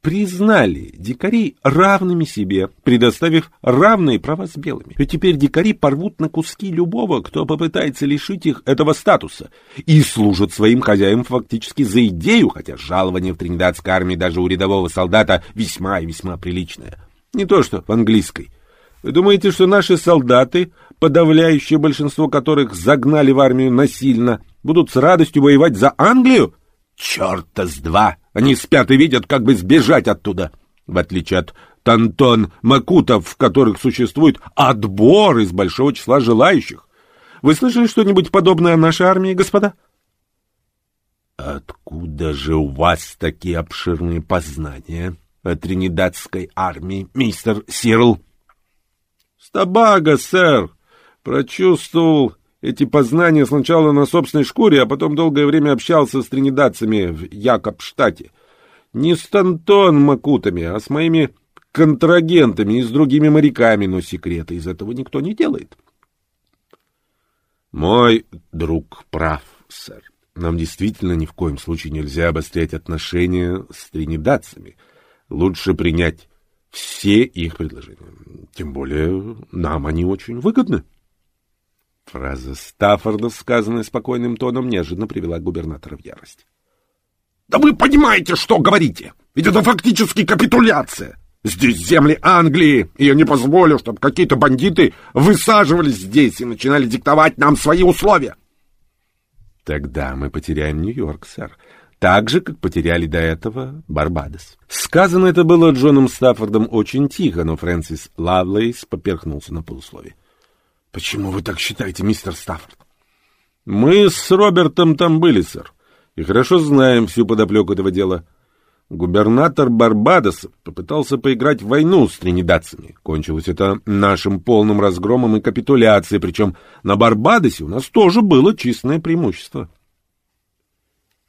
признали дикарей равными себе, предоставив равные права с белыми. И теперь дикари порвут на куски любого, кто попытается лишить их этого статуса, и служат своим хозяевам фактически за идею, хотя жалование в тринидадской армии даже у рядового солдата весьма и весьма приличное. Не то что в английской. Вы думаете, что наши солдаты, подавляющее большинство которых загнали в армию насильно, будут с радостью воевать за Англию? Черта с два! Они спят и видят, как бы сбежать оттуда. В отличие от Тантон Макутов, в которых существует отбор из большого числа желающих. Вы слышали что-нибудь подобное о нашей армии, господа?
Откуда же у вас такие обширные познания о тринидадской армии, мистер Сирл?
Стабага, сэр. Прочувствовал эти познания сначала на собственной шкуре, а потом долгое время общался с тринидадцами в Якобштате. Не с Тантон Макутами, а с моими контрагентами и с другими моряками, но секреты из этого никто не делает.
Мой друг прав, сэр. Нам действительно ни в коем случае нельзя обострять отношения с тринидадцами. Лучше принять все их предложения. Тем более нам они очень выгодны. Фраза Стаффорда, сказанная спокойным тоном, неожиданно привела губернатора в ярость.
— Да вы понимаете, что говорите? Ведь это фактически капитуляция. Здесь земли Англии, и я не позволю, чтобы какие-то бандиты высаживались здесь и начинали диктовать нам свои условия.
— Тогда мы потеряем Нью-Йорк, сэр. Так же, как потеряли до этого Барбадос. Сказано это было Джоном Стаффордом очень тихо, но Фрэнсис Лавлейс поперхнулся на полусловие.
Почему вы так считаете, мистер Стаффорд?
Мы с Робертом там были, сэр, и хорошо знаем всю подоплеку этого дела. Губернатор Барбадоса попытался поиграть в войну с тринидадцами. Кончилось это нашим полным разгромом и капитуляцией, причем на Барбадосе у нас тоже было численное преимущество.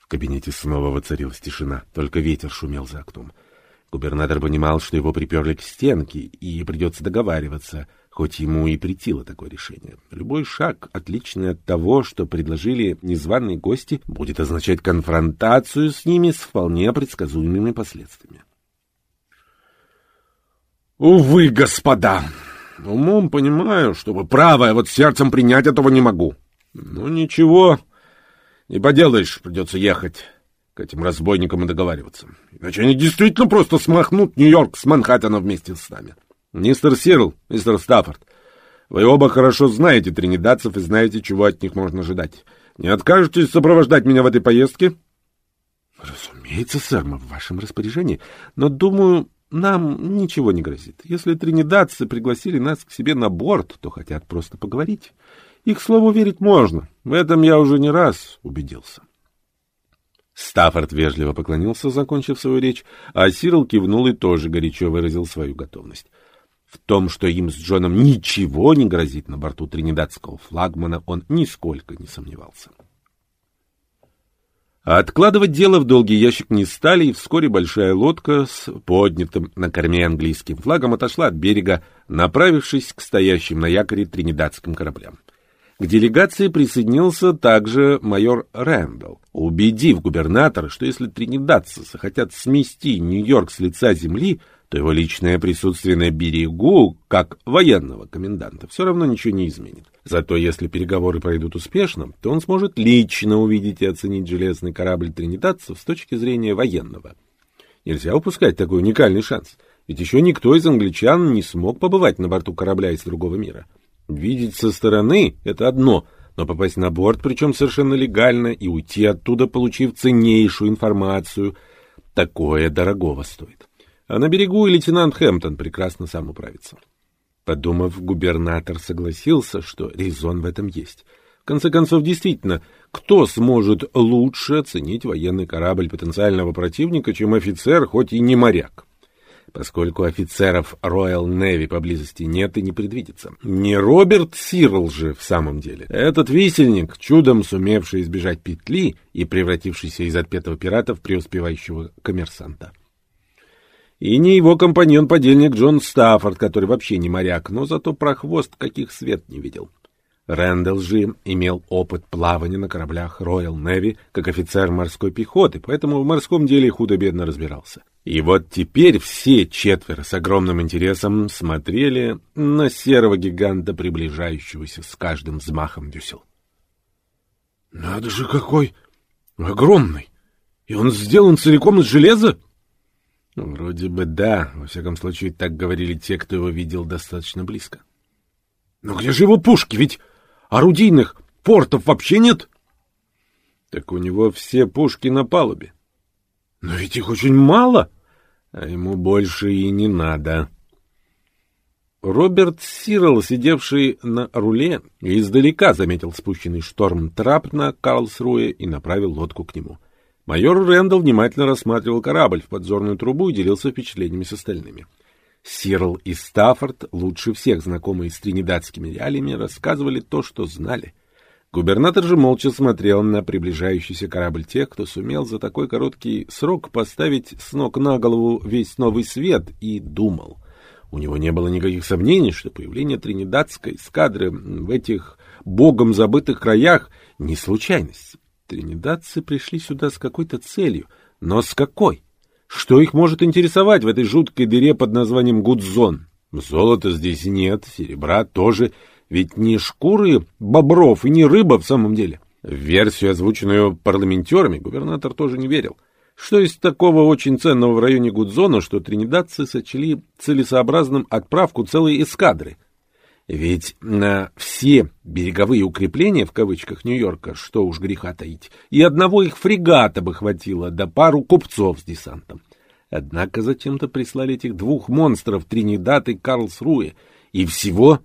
В кабинете снова воцарилась тишина, только ветер шумел за окном. Губернатор понимал, что его приперли к стенке, и придется договариваться — хоть ему и претило такое решение. Любой шаг, отличный от того, что предложили незваные гости, будет означать конфронтацию с ними с вполне предсказуемыми последствиями.
«Увы, господа, умом понимаю, что вы правы, а вот сердцем принять этого не могу. Ну, ничего, не поделаешь, придется ехать» к этим разбойникам и договариваться. Иначе они действительно просто смахнут Нью-Йорк с Манхэттена вместе с нами.
Мистер Сирл, мистер Стаффорд, вы оба хорошо знаете тринидадцев и знаете, чего от них можно ожидать. Не откажетесь сопровождать меня в этой поездке?
Разумеется, сэр, мы в вашем распоряжении, но, думаю, нам ничего не грозит. Если тринидадцы пригласили нас к себе на борт, то хотят просто поговорить. Их слову верить можно. В этом я уже не раз убедился.
Стаффорд вежливо поклонился, закончив свою речь, а Сирл кивнул и тоже горячо выразил свою готовность.
В том, что им с Джоном ничего не грозит на борту тринидадского флагмана, он нисколько не сомневался. Откладывать дело в долгий ящик не стали, и вскоре большая лодка с поднятым на корме английским флагом отошла от берега, направившись к стоящим на якоре тринидадским кораблям. К делегации присоединился также майор Рэндалл, убедив губернатора, что если тринидадцы захотят смести Нью-Йорк с лица земли, то его личное присутствие на берегу, как военного коменданта, все равно ничего не изменит. Зато если переговоры пройдут успешно, то он сможет лично увидеть и оценить железный корабль тринидадцев с точки зрения военного. Нельзя упускать такой уникальный шанс, ведь еще никто из англичан не смог побывать на борту корабля из другого мира. Видеть со стороны — это одно, но попасть на борт, причем совершенно легально, и уйти оттуда, получив ценнейшую информацию, такое дорогого стоит. А на берегу и лейтенант Хэмптон прекрасно сам управится. Подумав, губернатор согласился, что резон в этом есть. В конце концов, действительно, кто сможет лучше оценить военный корабль потенциального противника, чем офицер, хоть и не моряк? Поскольку офицеров Royal Navy поблизости нет и не предвидится. Не Роберт Сирл же в самом деле. Этот висельник, чудом сумевший избежать петли и превратившийся из отпетого пирата в преуспевающего коммерсанта. И не его компаньон-подельник Джон Стаффорд, который вообще не моряк, но зато прохвост каких свет не видел. Рэндалл же имел опыт плавания на кораблях Royal Navy как офицер морской пехоты, поэтому в морском деле худо-бедно разбирался. И вот теперь все четверо с огромным интересом смотрели на серого гиганта, приближающегося с каждым взмахом дюсел. «Надо же какой! Огромный! И он сделан целиком из железа?» Вроде бы да, во всяком случае так говорили те, кто его видел достаточно близко. Но где же его пушки? Ведь орудийных портов вообще нет. Так у него все пушки на палубе. Но ведь их очень мало, а ему больше и не надо. Роберт Сирл, сидевший на руле, издалека заметил спущенный шторм трап на Карлсруе и направил лодку к нему. Майор Рэндалл внимательно рассматривал корабль в подзорную трубу и делился впечатлениями с остальными. Сирл и Стаффорд, лучше всех знакомые с тринидадскими реалиями, рассказывали то, что знали. Губернатор же молча смотрел на приближающийся корабль тех, кто сумел за такой короткий срок поставить с ног на голову весь новый свет, и думал. У него не было никаких сомнений, что появление тринидадской эскадры в этих богом забытых краях не случайность. Тринидадцы пришли сюда с какой-то целью, но с какой? Что их может интересовать в этой жуткой дыре под названием Гудзон? Золота здесь нет, серебра тоже, ведь не шкуры бобров и не рыба в самом деле. В версию, озвученную парламентерами, губернатор тоже не верил. Что из такого очень ценного в районе Гудзона, что тринидадцы сочли целесообразным отправку целой эскадры? Ведь на все береговые укрепления, в кавычках, Нью-Йорка, что уж греха таить, и одного их фрегата бы хватило, да пару купцов с десантом. Однако зачем-то прислали этих двух монстров, Тринидад и Карлсруэ, и всего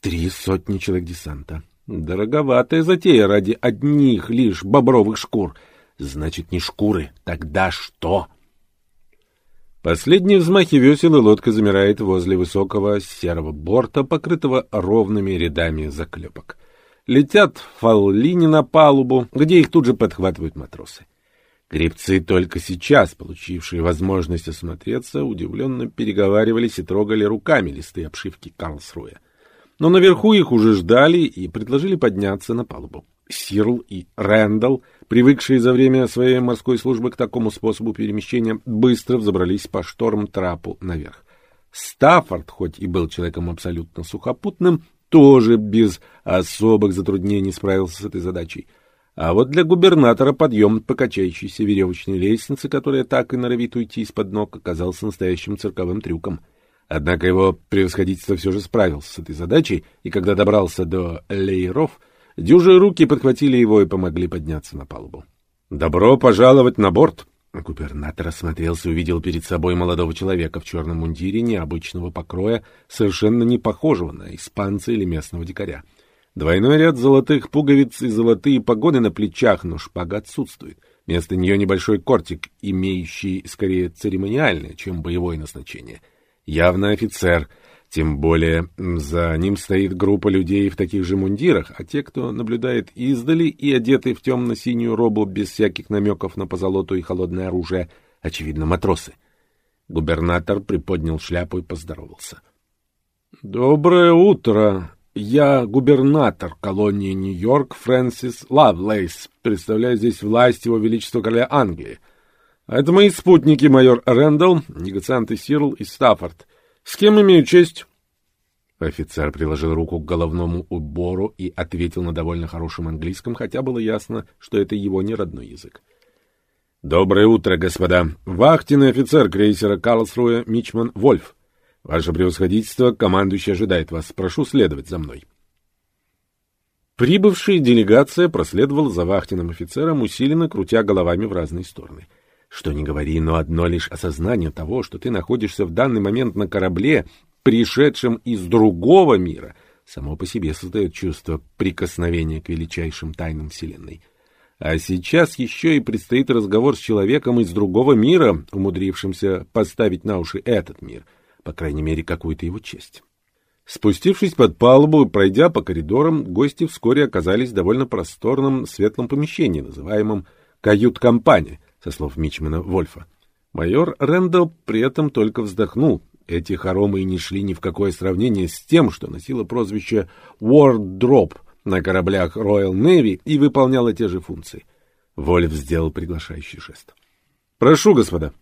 три сотни человек десанта. Дороговатая затея ради одних лишь бобровых шкур. Значит, не шкуры, тогда что? Последние взмахи весел и лодка замирает возле высокого серого борта, покрытого ровными рядами заклепок. Летят фаллини на палубу, где их тут же подхватывают матросы. Гребцы, только сейчас получившие возможность осмотреться, удивленно переговаривались и трогали руками листы обшивки Карлсруя. Но наверху их уже ждали и предложили подняться на палубу. Сирл и Рэндалл, привыкшие за время своей морской службы к такому способу перемещения, быстро взобрались по шторм-трапу наверх. Стаффорд, хоть и был человеком абсолютно сухопутным, тоже без особых затруднений справился с этой задачей. А вот для губернатора подъем по качающейся веревочной лестнице, которая так и норовит уйти из-под ног, оказался настоящим цирковым трюком. Однако его превосходительство все же справился с этой задачей, и когда добрался до лейров — Дюжие руки подхватили его и помогли подняться на палубу. «Добро пожаловать на борт!» Губернатор осмотрелся и увидел перед собой молодого человека в черном мундире необычного покроя, совершенно не похожего на испанца или местного дикаря. Двойной ряд золотых пуговиц и золотые погоны на плечах, но шпага отсутствует. Вместо нее небольшой кортик, имеющий скорее церемониальное, чем боевое назначение. Явно офицер —
Тем более за ним стоит группа людей в таких же мундирах, а те, кто наблюдает издали и одеты в темно-синюю робу без всяких намеков на позолоту и холодное оружие, очевидно, матросы. Губернатор приподнял шляпу и поздоровался. — Доброе утро. Я губернатор колонии Нью-Йорк Фрэнсис Лавлейс, представляю здесь власть его величества короля Англии. А это мои спутники, майор Рэндалл, негацианты Сирл и Стаффорд. С кем имею честь? Офицер приложил руку к головному убору и ответил на довольно хорошем английском, хотя было ясно, что это его не родной язык. Доброе утро, господа. Вахтенный офицер крейсера Карлсруэ Мичман Вольф. Ваше превосходительство, командующий ожидает вас. Прошу следовать за мной. Прибывшая делегация проследовала за вахтенным офицером, усиленно крутя головами в разные стороны. Что ни говори, но одно лишь осознание того, что ты находишься в данный момент на корабле, пришедшем из другого мира, само по себе создает чувство прикосновения к величайшим тайнам Вселенной — а сейчас еще и предстоит разговор с человеком из другого мира, умудрившимся поставить на уши этот мир, по крайней мере, какую-то его честь. Спустившись под палубу и пройдя по коридорам, гости вскоре оказались в довольно просторном светлом помещении, называемом «кают-компания», со слов Мичмана Вольфа. Майор Рэндалл при этом только вздохнул. Эти хоромы не шли ни в какое сравнение с тем, что носило прозвище «Wardrop», на кораблях Royal Navy и выполняла те же функции. Вольф сделал приглашающий жест. «Прошу, господа».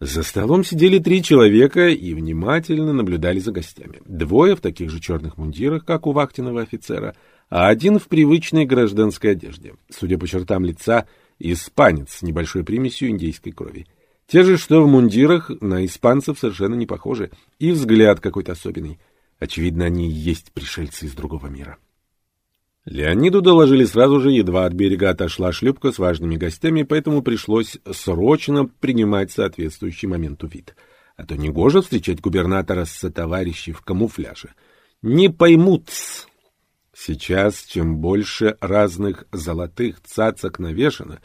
За столом сидели три человека и внимательно наблюдали за гостями. Двое в таких же черных мундирах, как у вахтенного офицера, а один в привычной гражданской одежде. Судя по чертам лица, испанец с небольшой примесью индейской крови. Те же, что в мундирах, на испанцев совершенно не похожи, и взгляд какой-то особенный. Очевидно, они и есть пришельцы из другого мира. Леониду доложили сразу же, едва от берега отошла шлюпка с важными гостями, поэтому пришлось срочно принимать соответствующий моменту вид. А то негоже встречать губернатора с товарищей в камуфляже. Не поймут -с. Сейчас, чем больше разных золотых цацок навешано,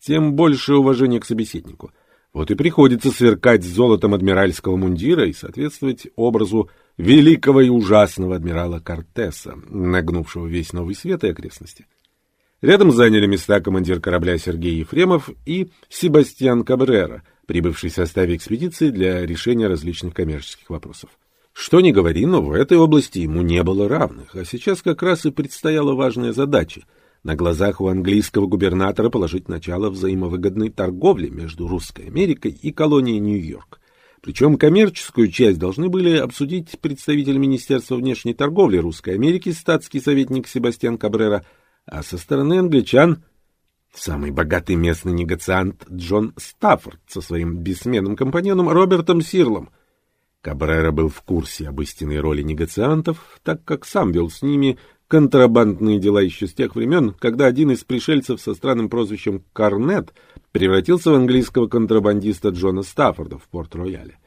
тем больше уважения к собеседнику. Вот и приходится сверкать золотом адмиральского мундира и соответствовать образу великого и ужасного адмирала Кортеса, нагнувшего весь Новый Свет и окрестности. Рядом заняли места командир корабля Сергей Ефремов и Себастьян Кабрера, прибывший в составе экспедиции для решения различных коммерческих вопросов. Что ни говори, но в этой области ему не было равных, а сейчас как раз и предстояла важная задача — на глазах у английского губернатора положить начало взаимовыгодной торговле между Русской Америкой и колонией Нью-Йорк. Причем коммерческую часть должны были обсудить представитель Министерства внешней торговли Русской Америки, статский советник Себастьян Кабрера, а со стороны англичан самый богатый местный негациант Джон Стаффорд со своим бессменным компаньоном Робертом Сирлом. Кабрера был в курсе об истинной роли негациантов, так как сам вел с ними контрабандные дела еще с тех времен, когда один из пришельцев со странным прозвищем Корнет превратился в английского контрабандиста Джона Стаффорда в Порт-Рояле.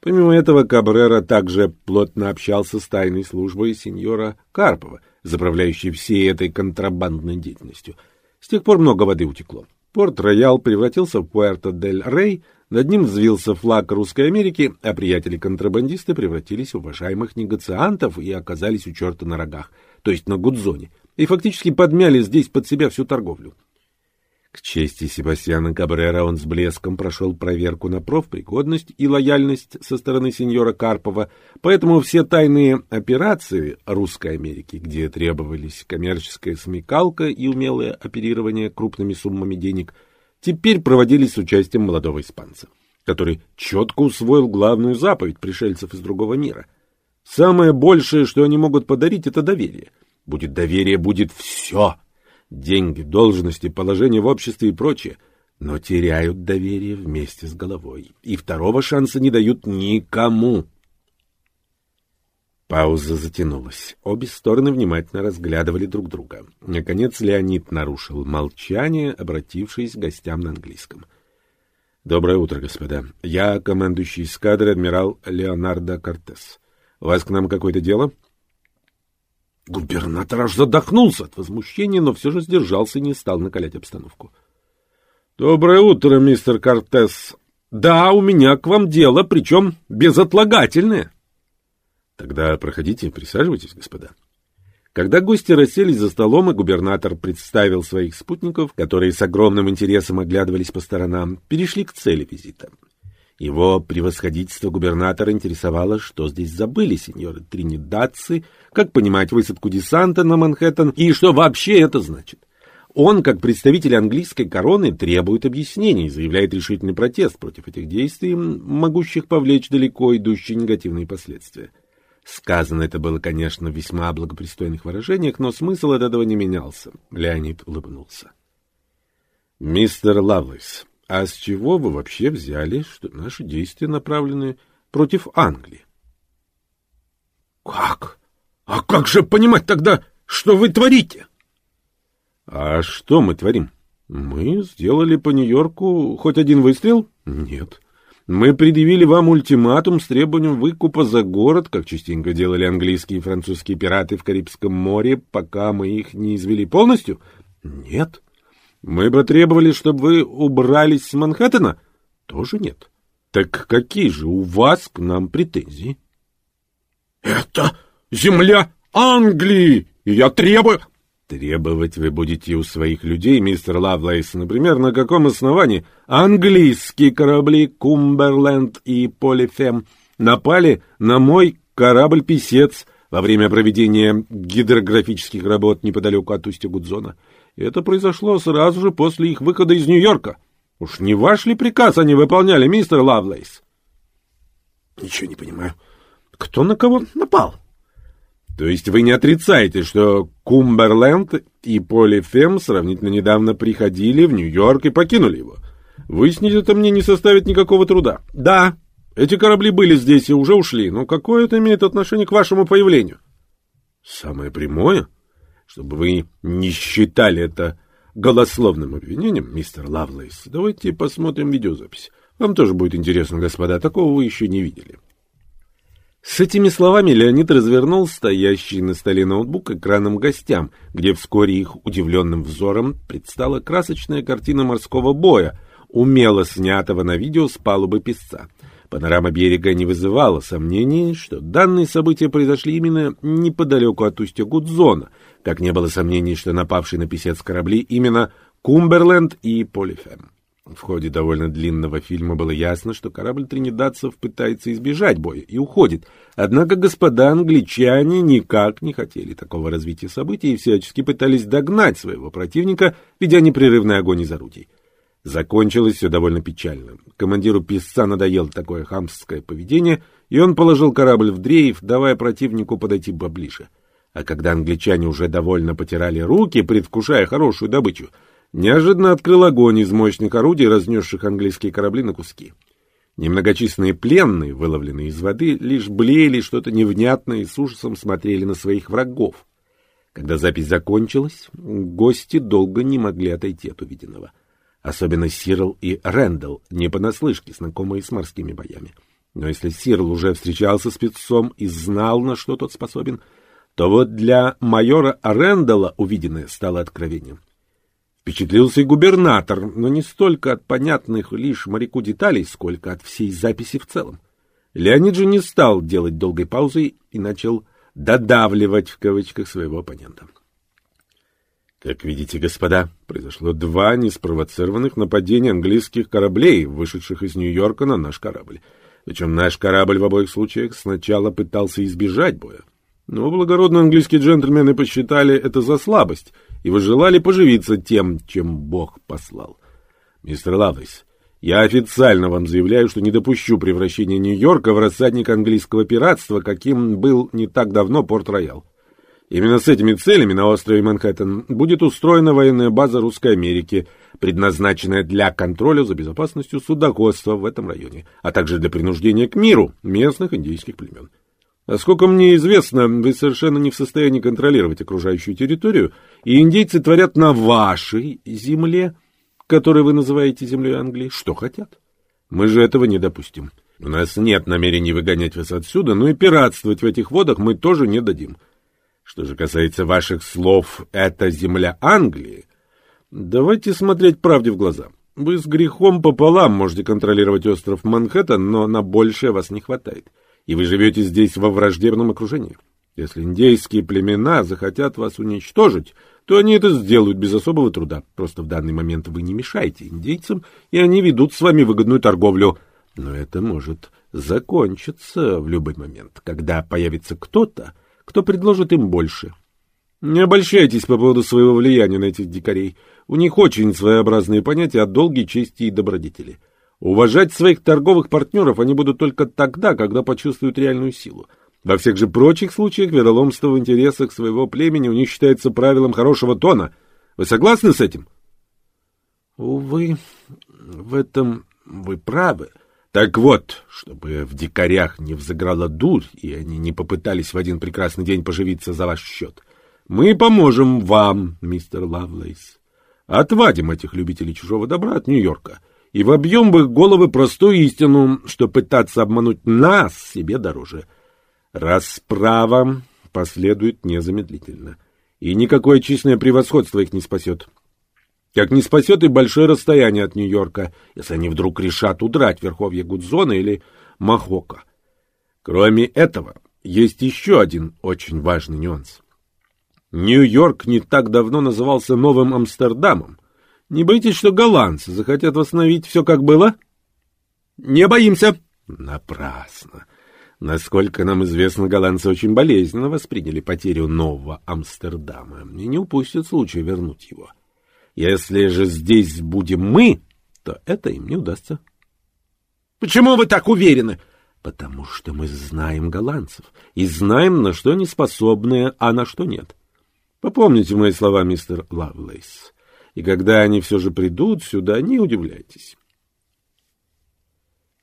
Помимо этого, Кабрера также плотно общался с тайной службой сеньора Карпова, заправляющей всей этой контрабандной деятельностью. С тех пор много воды утекло. Порт-Роял превратился в Пуэрто-дель-Рей, над ним взвился флаг Русской Америки, а приятели-контрабандисты превратились в уважаемых негациантов и оказались у черта на рогах, то есть на Гудзоне, и фактически подмяли здесь под себя всю торговлю. К чести Себастьяна Кабрера он с блеском прошел проверку на профпригодность и лояльность со стороны сеньора Карпова, поэтому все тайные операции Русской Америки, где требовались коммерческая смекалка и умелое оперирование крупными суммами денег, теперь проводились с участием молодого испанца, который четко усвоил главную заповедь пришельцев из другого мира. Самое большее, что они могут подарить, это доверие. Будет доверие, будет все — деньги, должности, положение в обществе и прочее, но теряют доверие вместе с головой, и второго шанса не дают никому. Пауза затянулась. Обе стороны внимательно разглядывали друг друга. Наконец Леонид нарушил молчание, обратившись к гостям на английском. «Доброе утро, господа. Я командующий эскадры адмирал Леонардо Кортес. У вас к нам какое-то дело?» Губернатор аж задохнулся от возмущения, но все же сдержался и не стал накалять обстановку. — Доброе утро, мистер Кортес. Да, у меня к вам дело, причем безотлагательное. Тогда проходите, присаживайтесь, господа. Когда гости расселись за столом, и губернатор представил своих спутников, которые с огромным интересом оглядывались по сторонам, перешли к цели визита. Его превосходительство губернатора интересовало, что здесь забыли сеньоры тринидадцы, как понимать высадку десанта на Манхэттен и что вообще это значит. Он, как представитель английской короны, требует объяснений, заявляет решительный протест против этих действий, могущих повлечь далеко идущие негативные последствия. Сказано это было, конечно, в весьма благопристойных выражениях, но смысл от этого не менялся. Леонид улыбнулся. «Мистер Лавлейс, а с чего вы вообще взяли, что наши действия направлены против Англии?»
«Как? А как же понимать тогда, что вы творите?»
«А что мы творим? Мы сделали по Нью-Йорку хоть один выстрел? Нет. Мы предъявили вам ультиматум с требованием выкупа за город, как частенько делали английские и французские пираты в Карибском море, пока мы их не извели полностью? Нет. Мы бы требовали, чтобы вы убрались с Манхэттена? Тоже нет. Так какие же у вас к нам претензии?
Это земля Англии, и я требую...
Требовать вы будете у своих людей, мистер Лавлейс, например, на каком основании английские корабли Кумберленд и Полифем напали на мой корабль-писец во время проведения гидрографических работ неподалеку от устья Гудзона. Это произошло сразу же после их выхода из Нью-Йорка. Уж не ваш ли приказ они выполняли, мистер Лавлейс?
Ничего не понимаю. Кто на кого напал?
То есть вы не отрицаете, что Кумберленд и Полифем сравнительно недавно приходили в Нью-Йорк и покинули его? Выяснить это мне не составит никакого труда. Да, эти корабли были здесь и уже ушли, но какое это имеет отношение к вашему появлению? Самое прямое, чтобы вы не считали это голословным обвинением, мистер Лавлейс, давайте посмотрим видеозапись. Вам тоже будет интересно, господа, такого вы еще не видели. С этими словами Леонид развернул стоящий на столе ноутбук экраном гостям, где вскоре их удивленным взором предстала красочная картина морского боя, умело снятого на видео с палубы песца. Панорама берега не вызывала сомнений, что данные события произошли именно неподалеку от устья Гудзона, как не было сомнений, что напавшие на писец корабли именно Кумберленд и Полифем. В ходе довольно длинного фильма было ясно, что корабль тринидадцев пытается избежать боя и уходит. Однако господа англичане никак не хотели такого развития событий и всячески пытались догнать своего противника, ведя непрерывный огонь из орудий. Закончилось все довольно печально. Командиру писца надоело такое хамское поведение, и он положил корабль в дрейф, давая противнику подойти поближе. А когда англичане уже довольно потирали руки, предвкушая хорошую добычу, неожиданно открыл огонь из мощных орудий, разнесших английские корабли на куски. Немногочисленные пленные, выловленные из воды, лишь блеяли что-то невнятное и с ужасом смотрели на своих врагов. Когда запись закончилась, гости долго не могли отойти от увиденного. Особенно Сирл и Рэндалл, не понаслышке знакомые с морскими боями. Но если Сирл уже встречался с спецом и знал, на что тот способен, то вот для майора Рэндалла увиденное стало откровением. Впечатлился и губернатор, но не столько от понятных лишь моряку деталей, сколько от всей записи в целом. Леонид же не стал делать долгой паузы и начал «додавливать» в кавычках своего оппонента. Как видите, господа, произошло два неспровоцированных нападения английских кораблей, вышедших из Нью-Йорка на наш корабль. Причем наш корабль в обоих случаях сначала пытался избежать боя. Но благородные английские джентльмены посчитали это за слабость и вы желали поживиться тем, чем Бог послал. Мистер Лаврис, я официально вам заявляю, что не допущу превращения Нью-Йорка в рассадник английского пиратства, каким был не так давно Порт-Роял. Именно с этими целями на острове Манхэттен будет устроена военная база Русской Америки, предназначенная для контроля за безопасностью судоходства в этом районе, а также для принуждения к миру местных индейских племен. Насколько мне известно, вы совершенно не в состоянии контролировать окружающую территорию, и индейцы творят на вашей земле, которую вы называете землей Англии, что хотят. Мы же этого не допустим. У нас нет намерений выгонять вас отсюда, но и пиратствовать в этих водах мы тоже не дадим. Что же касается ваших слов «это земля Англии», давайте смотреть правде в глаза. Вы с грехом пополам можете контролировать остров Манхэттен, но на большее вас не хватает. И вы живете здесь во враждебном окружении. Если индейские племена захотят вас уничтожить, то они это сделают без особого труда. Просто в данный момент вы не мешаете индейцам, и они ведут с вами выгодную торговлю. Но это может закончиться в любой момент, когда появится кто-то, кто предложит им больше. Не обольщайтесь по поводу своего влияния на этих дикарей. У них очень своеобразные понятия о долге, чести и добродетели. Уважать своих торговых партнеров они будут только тогда, когда почувствуют реальную силу. Во всех же прочих случаях вероломство в интересах своего племени у них считается правилом хорошего тона. Вы согласны с этим?
Увы, в этом вы правы.
Так вот, чтобы в дикарях не взыграла дурь, и они не попытались в один прекрасный день поживиться за ваш счет, мы поможем вам, мистер Лавлейс. Отвадим этих любителей чужого добра от Нью-Йорка и вобьем в их головы простую истину, что пытаться обмануть нас себе дороже. Расправа последует незамедлительно, и никакое численное превосходство их не спасет. Как не спасет и большое расстояние от Нью-Йорка, если они вдруг решат удрать верховье Гудзона или Махока. Кроме этого, есть еще один очень важный нюанс. Нью-Йорк не так давно назывался Новым Амстердамом. Не боитесь, что голландцы захотят восстановить все как было? Не боимся. Напрасно. Насколько нам известно, голландцы очень болезненно восприняли потерю Нового Амстердама и не упустят случая вернуть его. Если же здесь будем мы, то это им не удастся. Почему вы так уверены? Потому что мы знаем голландцев и знаем, на что они способны, а на что нет. Попомните мои слова, мистер Лавлейс. И когда они все же придут сюда, не удивляйтесь.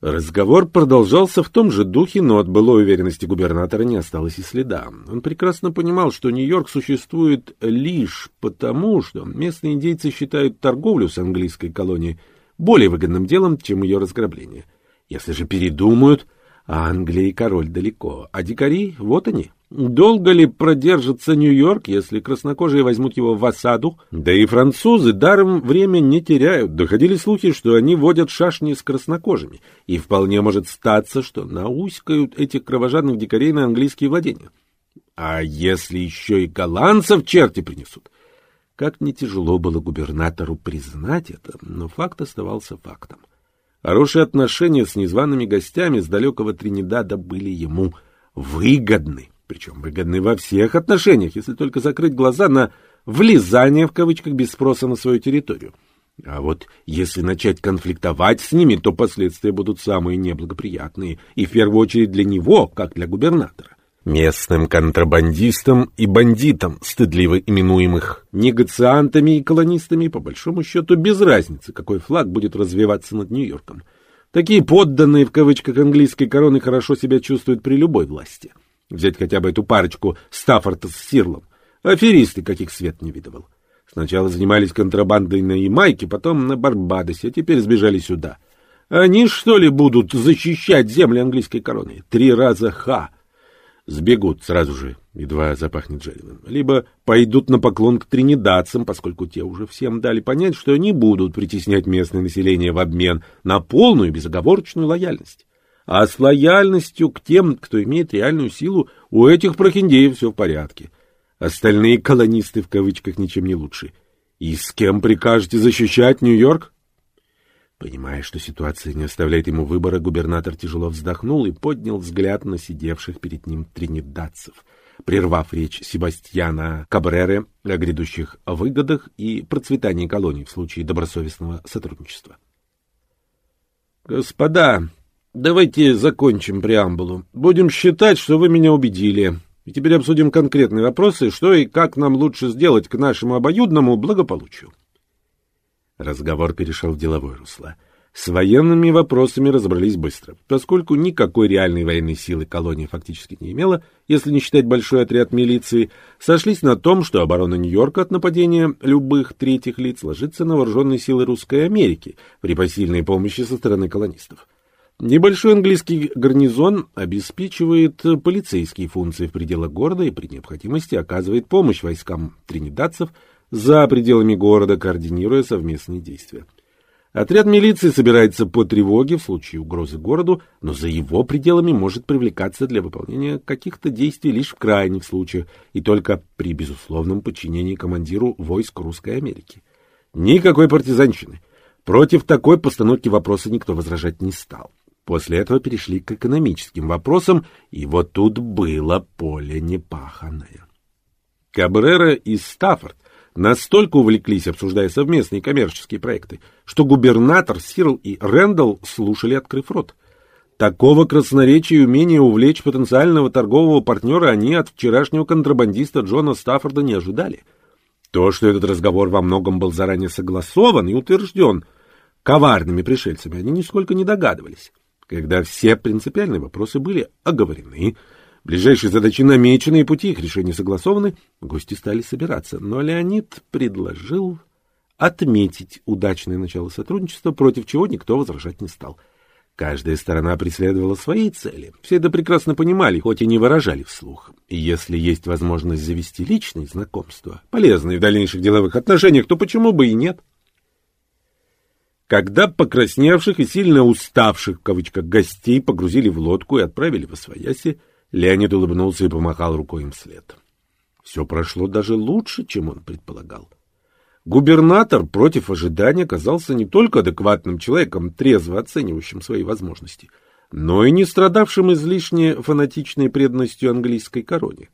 Разговор продолжался в том же духе, но от былой уверенности губернатора не осталось и следа. Он прекрасно понимал, что Нью-Йорк существует лишь потому, что местные индейцы считают торговлю с английской колонией более выгодным делом, чем ее разграбление. Если же передумают, Англия и король далеко, а дикари — вот они, Долго ли продержится Нью-Йорк, если краснокожие возьмут его в осаду? Да и французы даром время не теряют. Доходили слухи, что они водят шашни с краснокожими, и вполне может статься, что науськают этих кровожадных дикарей на английские владения. А если еще и голландцев черти принесут? Как не тяжело было губернатору признать это, но факт оставался фактом. Хорошие отношения с незваными гостями с далекого Тринидада были ему выгодны причем выгодны во всех отношениях, если только закрыть глаза на «влезание» в кавычках без спроса на свою территорию. А вот если начать конфликтовать с ними, то последствия будут самые неблагоприятные, и в первую очередь для него, как для губернатора. Местным контрабандистам и бандитам, стыдливо именуемых негациантами и колонистами, по большому счету без разницы, какой флаг будет развиваться над Нью-Йорком. Такие подданные в кавычках английской короны хорошо себя чувствуют при любой власти. Взять хотя бы эту парочку Стаффорда с Сирлом. Аферисты, каких свет не видывал. Сначала занимались контрабандой на Ямайке, потом на Барбадосе, а теперь сбежали сюда. Они, что ли, будут защищать земли английской короны? Три раза ха! Сбегут сразу же, едва запахнет жареным. Либо пойдут на поклон к тринидадцам, поскольку те уже всем дали понять, что они будут притеснять местное население в обмен на полную безоговорочную лояльность. А с лояльностью к тем, кто имеет реальную силу, у этих прохиндеев все в порядке. Остальные колонисты в кавычках ничем не лучше. И с кем прикажете защищать Нью-Йорк? Понимая, что ситуация не оставляет ему выбора, губернатор тяжело вздохнул и поднял взгляд на сидевших перед ним тринидадцев, прервав речь Себастьяна Кабреры о грядущих выгодах и процветании колоний в случае добросовестного сотрудничества. «Господа!» Давайте закончим преамбулу. Будем считать, что вы меня убедили. И теперь обсудим конкретные вопросы, что и как нам лучше сделать к нашему обоюдному благополучию. Разговор перешел в деловое русло. С военными вопросами разобрались быстро, поскольку никакой реальной военной силы колония фактически не имела, если не считать большой отряд милиции, сошлись на том, что оборона Нью-Йорка от нападения любых третьих лиц ложится на вооруженные силы Русской Америки при посильной помощи со стороны колонистов. Небольшой английский гарнизон обеспечивает полицейские функции в пределах города и при необходимости оказывает помощь войскам тринидадцев за пределами города, координируя совместные действия.
Отряд милиции собирается по тревоге в случае угрозы городу, но за его пределами может привлекаться для выполнения каких-то действий лишь в крайних случаях и только при безусловном подчинении командиру войск Русской Америки. Никакой партизанщины. Против такой постановки вопроса никто возражать не стал. После этого перешли к экономическим вопросам, и вот тут было поле непаханное. Кабрера и Стаффорд настолько увлеклись, обсуждая совместные коммерческие проекты, что губернатор Сирл и Рэндалл слушали, открыв рот. Такого красноречия и умения увлечь потенциального торгового партнера они от вчерашнего контрабандиста Джона Стаффорда не ожидали. То, что этот разговор во многом был заранее согласован и утвержден коварными пришельцами, они нисколько не догадывались. Когда все принципиальные вопросы были оговорены, Ближайшие задачи намечены и пути их решения согласованы. Гости стали собираться, но Леонид предложил отметить удачное начало сотрудничества, против чего никто возражать не стал. Каждая сторона преследовала свои цели. Все это прекрасно понимали, хоть и не выражали вслух. И если есть возможность завести личные знакомства, полезные в дальнейших деловых отношениях, то почему бы и нет? Когда покрасневших и сильно уставших, в кавычках, гостей погрузили в лодку и отправили в Освояси, Леонид улыбнулся и помахал рукой им вслед. Все прошло даже лучше, чем он предполагал. Губернатор против ожидания оказался не только адекватным человеком, трезво оценивающим свои возможности, но и не страдавшим излишне фанатичной преданностью английской короне.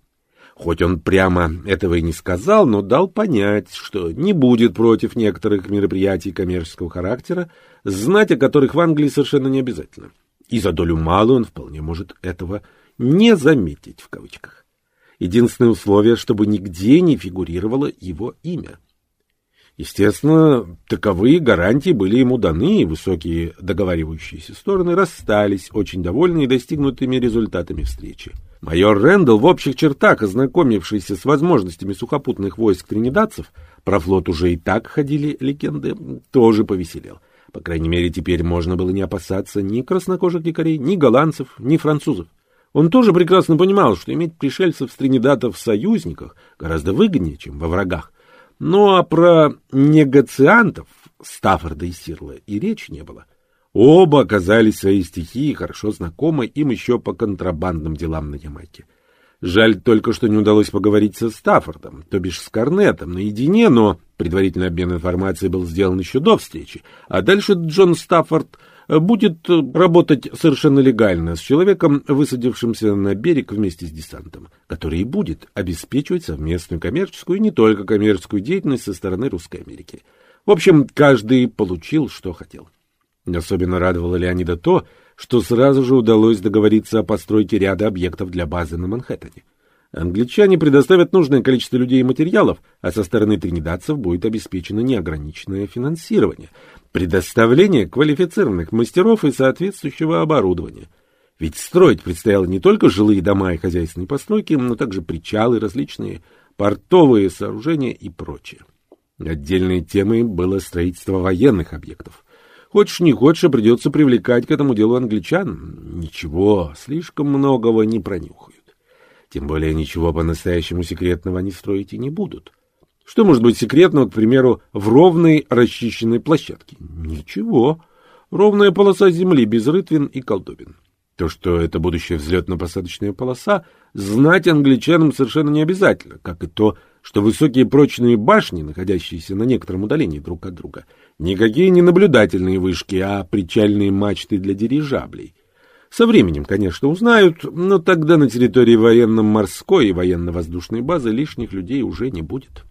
Хоть он прямо этого и не сказал, но дал понять, что не будет против некоторых мероприятий коммерческого характера, знать о которых в Англии совершенно не обязательно. И за долю малую он вполне может этого не заметить в кавычках. Единственное условие, чтобы нигде не фигурировало его имя. Естественно, таковые гарантии были ему даны, и высокие договаривающиеся стороны расстались, очень довольные достигнутыми результатами встречи. Майор Рэндалл, в общих чертах ознакомившийся с возможностями сухопутных войск тринидадцев, про флот уже и так ходили легенды, тоже повеселел. По крайней мере, теперь можно было не опасаться ни краснокожих дикарей, ни голландцев, ни французов. Он тоже прекрасно понимал, что иметь пришельцев с Тринидада в союзниках гораздо выгоднее, чем во врагах. Ну а про негациантов Стаффорда и Сирла и речи не было. Оба оказались своей стихии хорошо знакомы им еще по контрабандным делам на Ямайке. Жаль только, что не удалось поговорить со Стаффордом, то бишь с Корнетом, наедине, но предварительный обмен информацией был сделан еще до встречи, а дальше Джон Стаффорд будет работать совершенно легально с человеком, высадившимся на берег вместе с десантом, который и будет обеспечивать совместную коммерческую и не только коммерческую деятельность со стороны Русской Америки. В общем, каждый получил, что хотел. Особенно радовало Леонида то, что сразу же удалось договориться о постройке ряда объектов для базы на Манхэттене. Англичане предоставят нужное количество людей и материалов, а со стороны тринидадцев будет обеспечено неограниченное финансирование, предоставление квалифицированных мастеров и соответствующего оборудования. Ведь строить предстояло не только жилые дома и хозяйственные постройки, но также причалы, различные портовые сооружения и прочее. Отдельной темой было строительство военных объектов. Хочешь не хочешь, а придется привлекать к этому делу англичан. Ничего, слишком многого не пронюхают. Тем более ничего по-настоящему секретного они строить и не будут. Что может быть секретного, к примеру, в ровной расчищенной площадке? Ничего. Ровная полоса земли без рытвин и колдобин. То, что это будущая взлетно-посадочная полоса, знать англичанам совершенно не обязательно, как и то, что высокие прочные башни, находящиеся на некотором удалении друг от друга, никакие не наблюдательные вышки, а причальные мачты для дирижаблей. Со временем, конечно, узнают, но тогда на территории военно-морской и военно-воздушной базы лишних людей уже не будет.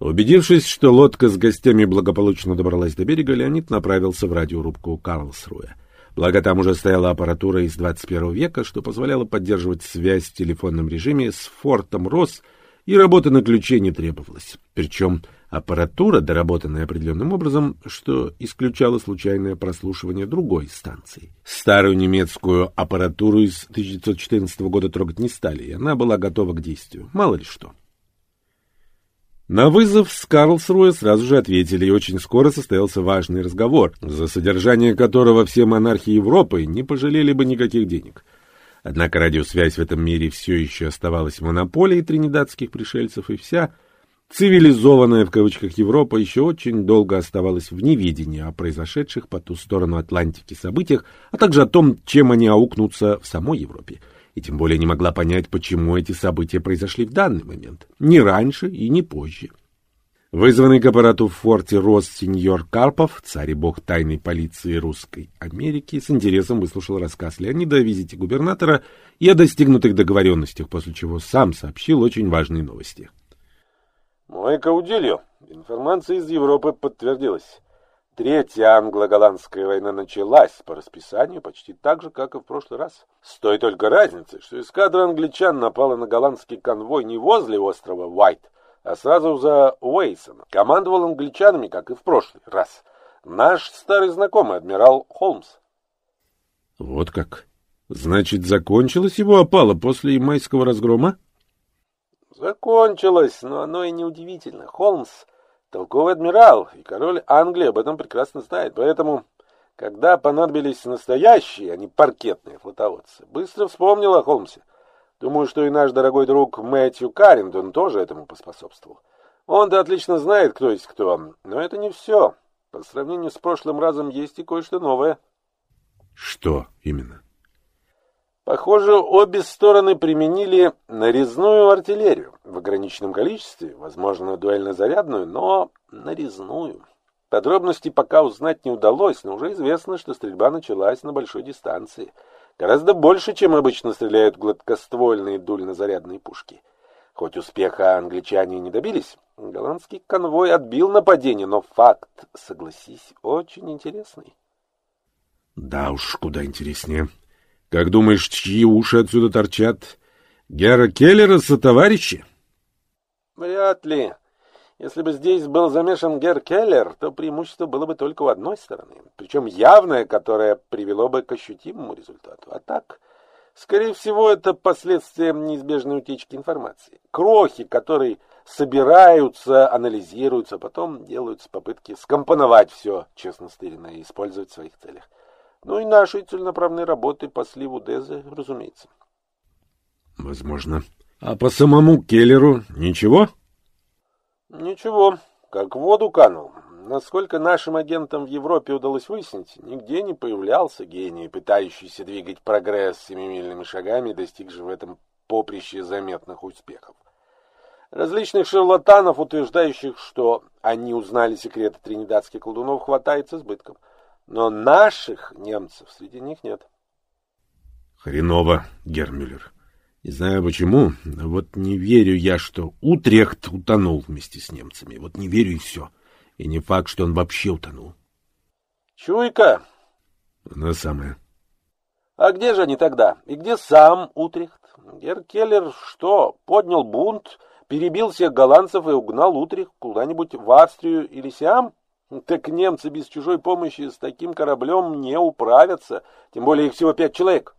Убедившись, что лодка с гостями благополучно добралась до берега, Леонид направился в радиорубку Карлсруя. Благо там уже стояла аппаратура из 21 века, что позволяло поддерживать связь в телефонном режиме с фортом Росс, и работа на ключе не требовалась. Причем аппаратура, доработанная определенным образом, что исключало случайное прослушивание другой станции. Старую немецкую аппаратуру из 1914 года трогать не стали, и она была готова к действию. Мало ли что. На вызов с Карлсруэ сразу же ответили, и очень скоро состоялся важный разговор, за содержание которого все монархи Европы не пожалели бы никаких денег. Однако радиосвязь в этом мире все еще оставалась монополией тринидадских пришельцев, и вся Цивилизованная в кавычках Европа еще очень долго оставалась в неведении о произошедших по ту сторону Атлантики событиях, а также о том, чем они аукнутся в самой Европе. И тем более не могла понять, почему эти события произошли в данный момент, не раньше и не позже. Вызванный к аппарату в форте Рос сеньор Карпов, царь и бог тайной полиции Русской Америки, с интересом выслушал рассказ Леонида о визите губернатора и о достигнутых договоренностях, после чего сам сообщил очень важные новости.
Мой каудилью. Информация из Европы подтвердилась. Третья англо-голландская война началась по расписанию почти так же, как и в прошлый раз. С той только разницей, что эскадра англичан напала на голландский конвой не возле острова Уайт, а сразу за Уэйсом. Командовал англичанами, как и в прошлый раз. Наш старый знакомый, адмирал Холмс.
Вот как. Значит, закончилась его опала после майского разгрома?
Закончилось, но оно и не удивительно. Холмс — толковый адмирал, и король Англии об этом прекрасно знает. Поэтому, когда понадобились настоящие, а не паркетные флотоводцы, быстро вспомнил о Холмсе. Думаю, что и наш дорогой друг Мэтью Каррингтон тоже этому поспособствовал. Он-то отлично знает, кто есть кто, но это не все. По сравнению с прошлым разом есть и кое-что новое.
Что именно?
Похоже, обе стороны применили нарезную артиллерию в ограниченном количестве, возможно, дуэльно-зарядную, но нарезную. Подробности пока узнать не удалось, но уже известно, что стрельба началась на большой дистанции — Гораздо больше, чем обычно стреляют гладкоствольные дульнозарядные пушки. Хоть успеха англичане не добились, голландский конвой отбил нападение, но факт, согласись, очень интересный.
Да уж, куда интереснее. Как думаешь, чьи уши отсюда торчат? Гера Келлера со товарищи?
Вряд ли. Если бы здесь был замешан Гер Келлер, то преимущество было бы только у одной стороны, причем явное, которое привело бы к ощутимому результату. А так, скорее всего, это последствия неизбежной утечки информации. Крохи, которые собираются, анализируются, потом делаются попытки скомпоновать все честно стырено и использовать в своих целях. Ну и нашей целенаправленной работы по сливу Дезы, разумеется.
Возможно. А по самому Келлеру ничего?
— Ничего, как в воду канул. Насколько нашим агентам в Европе удалось выяснить, нигде не появлялся гений, пытающийся двигать прогресс семимильными шагами, достигший в этом поприще заметных успехов. Различных шарлатанов, утверждающих, что они узнали секреты тринидадских колдунов, хватает с избытком. Но наших немцев среди них нет.
Хреново, Гермюллер. Не знаю почему, но вот не верю я, что Утрехт утонул вместе с немцами. Вот не верю и все. И не факт, что он вообще утонул.
Чуйка.
Она самая.
А где же они тогда? И где сам Утрехт? Геркеллер что, поднял бунт, перебил всех голландцев и угнал Утрехт куда-нибудь в Австрию или Сиам? Так немцы без чужой помощи с таким кораблем не управятся, тем более их всего пять человек.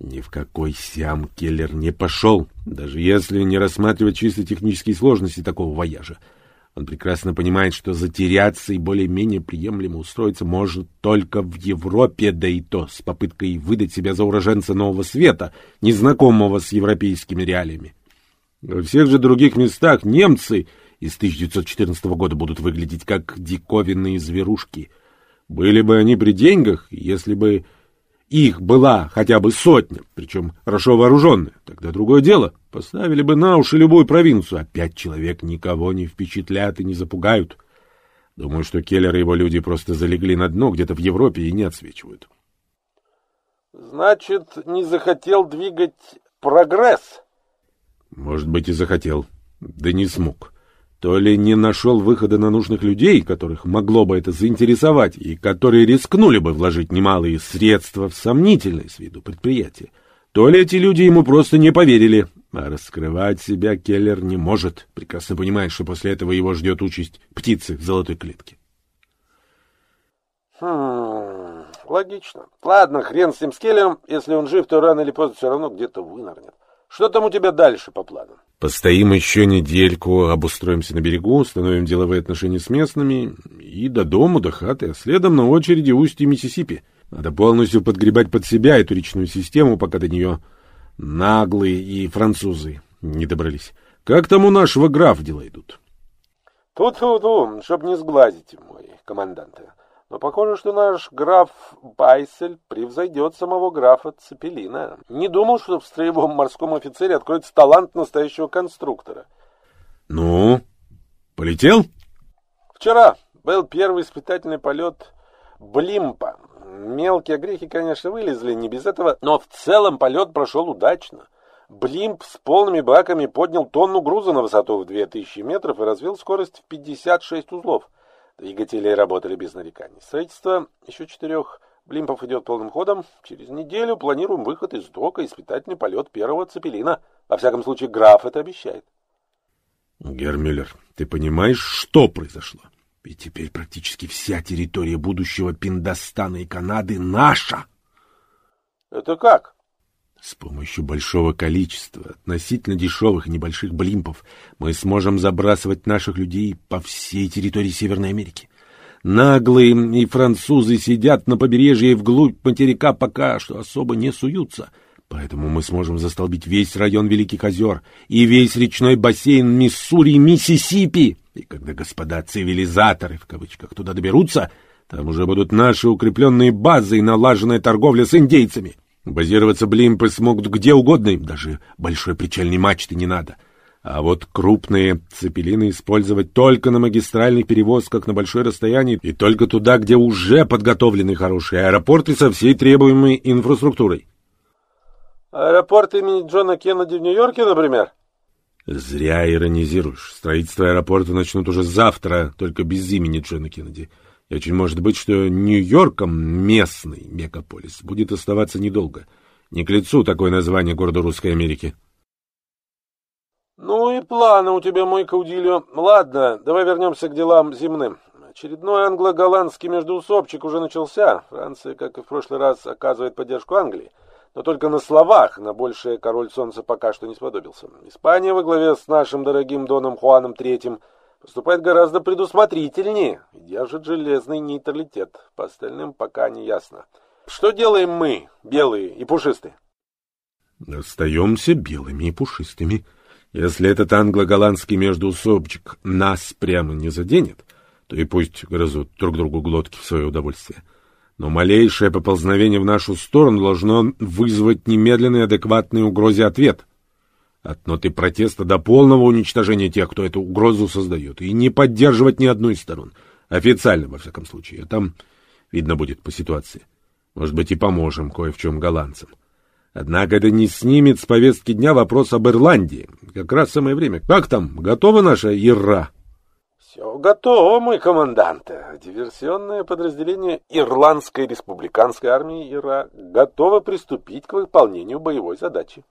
Ни в какой Сиам Келлер не пошел, даже если не рассматривать чисто технические сложности такого вояжа. Он прекрасно понимает, что затеряться и более-менее приемлемо устроиться может только в Европе, да и то с попыткой выдать себя за уроженца нового света, незнакомого с европейскими реалиями. Во всех же других местах немцы из 1914 года будут выглядеть как диковинные зверушки. Были бы они при деньгах, если бы их была хотя бы сотня, причем хорошо вооруженная, тогда другое дело. Поставили бы на уши любую провинцию, а пять человек никого не впечатлят и не запугают. Думаю, что Келлер и его люди просто залегли на дно где-то в Европе и не отсвечивают.
Значит, не захотел двигать прогресс?
Может быть, и захотел, да не смог то ли не нашел выхода на нужных людей, которых могло бы это заинтересовать, и которые рискнули бы вложить немалые средства в сомнительное с виду предприятие, то ли эти люди ему просто не поверили, а раскрывать себя Келлер не может, прекрасно понимая, что после этого его ждет участь птицы в золотой клетке.
Хм, логично. Ладно, хрен с тем с Келлером, если он жив, то рано или поздно все равно где-то вынырнет. Что там у тебя дальше по планам?
Постоим еще недельку, обустроимся на берегу, установим деловые отношения с местными и до дому, до хаты, а следом на очереди устье Миссисипи. Надо полностью подгребать под себя эту речную систему, пока до нее наглые и французы не добрались.
Как там у нашего граф дела идут?
Тут-ту-ту, чтоб не сглазить, мой командант. Но похоже, что наш граф Байсель превзойдет самого графа Цепелина. Не думал, что в строевом морском офицере откроется талант настоящего конструктора.
Ну, полетел?
Вчера был первый испытательный полет Блимпа. Мелкие грехи, конечно, вылезли не без этого, но в целом полет прошел удачно. Блимп с полными баками поднял тонну груза на высоту в 2000 метров и развил скорость в 56 узлов. Двигатели работали без нареканий. Строительство еще четырех Блимпов идет полным ходом. Через неделю планируем выход из дока, испытательный полет первого цепелина. Во всяком случае, граф это обещает.
Гермюллер, ты понимаешь, что произошло? Ведь теперь практически вся территория будущего Пиндостана и Канады наша.
Это как?
С помощью большого количества относительно дешевых небольших блимпов мы сможем забрасывать наших людей по всей территории Северной Америки. Наглые и французы сидят на побережье и вглубь материка пока что особо не суются. Поэтому мы сможем застолбить весь район Великих озер и весь речной бассейн Миссури и Миссисипи. И когда господа цивилизаторы, в кавычках, туда доберутся, там уже будут наши укрепленные базы и налаженная торговля с индейцами. Базироваться блимпы смогут где угодно, им даже большой причальной мачты не надо. А вот крупные цепелины использовать только на магистральных перевозках на большое расстояние и только туда, где уже подготовлены хорошие аэропорты со всей требуемой инфраструктурой.
Аэропорт имени Джона Кеннеди в Нью-Йорке, например?
Зря иронизируешь. Строительство аэропорта начнут уже завтра, только без имени Джона Кеннеди. Очень может быть, что Нью-Йорком местный мегаполис будет оставаться недолго. Не к лицу такое название города Русской Америки.
Ну и планы у тебя, мой Каудильо. Ладно, давай вернемся к делам земным. Очередной англо-голландский междоусобчик уже начался. Франция, как и в прошлый раз, оказывает поддержку Англии. Но только на словах на большее король солнца пока что не сподобился. Испания во главе с нашим дорогим Доном Хуаном Третьим поступает гораздо предусмотрительнее и держит железный нейтралитет. По остальным пока не ясно. Что делаем мы, белые и пушистые?
Остаемся белыми и пушистыми. Если этот англо-голландский междуусобчик нас прямо не заденет, то и пусть грызут друг другу глотки в свое удовольствие. Но малейшее поползновение в нашу сторону должно вызвать немедленный адекватный угрозе ответ. От ноты протеста до полного уничтожения тех, кто эту угрозу создает, и не поддерживать ни одну из сторон. Официально, во всяком случае. А там видно будет по ситуации. Может быть, и поможем кое в чем голландцам. Однако это не снимет с повестки дня вопрос об Ирландии. Как раз самое время. Как там, готова наша Ира?
Все готово, мой командант. Диверсионное подразделение Ирландской республиканской армии Ира готово приступить к выполнению боевой задачи.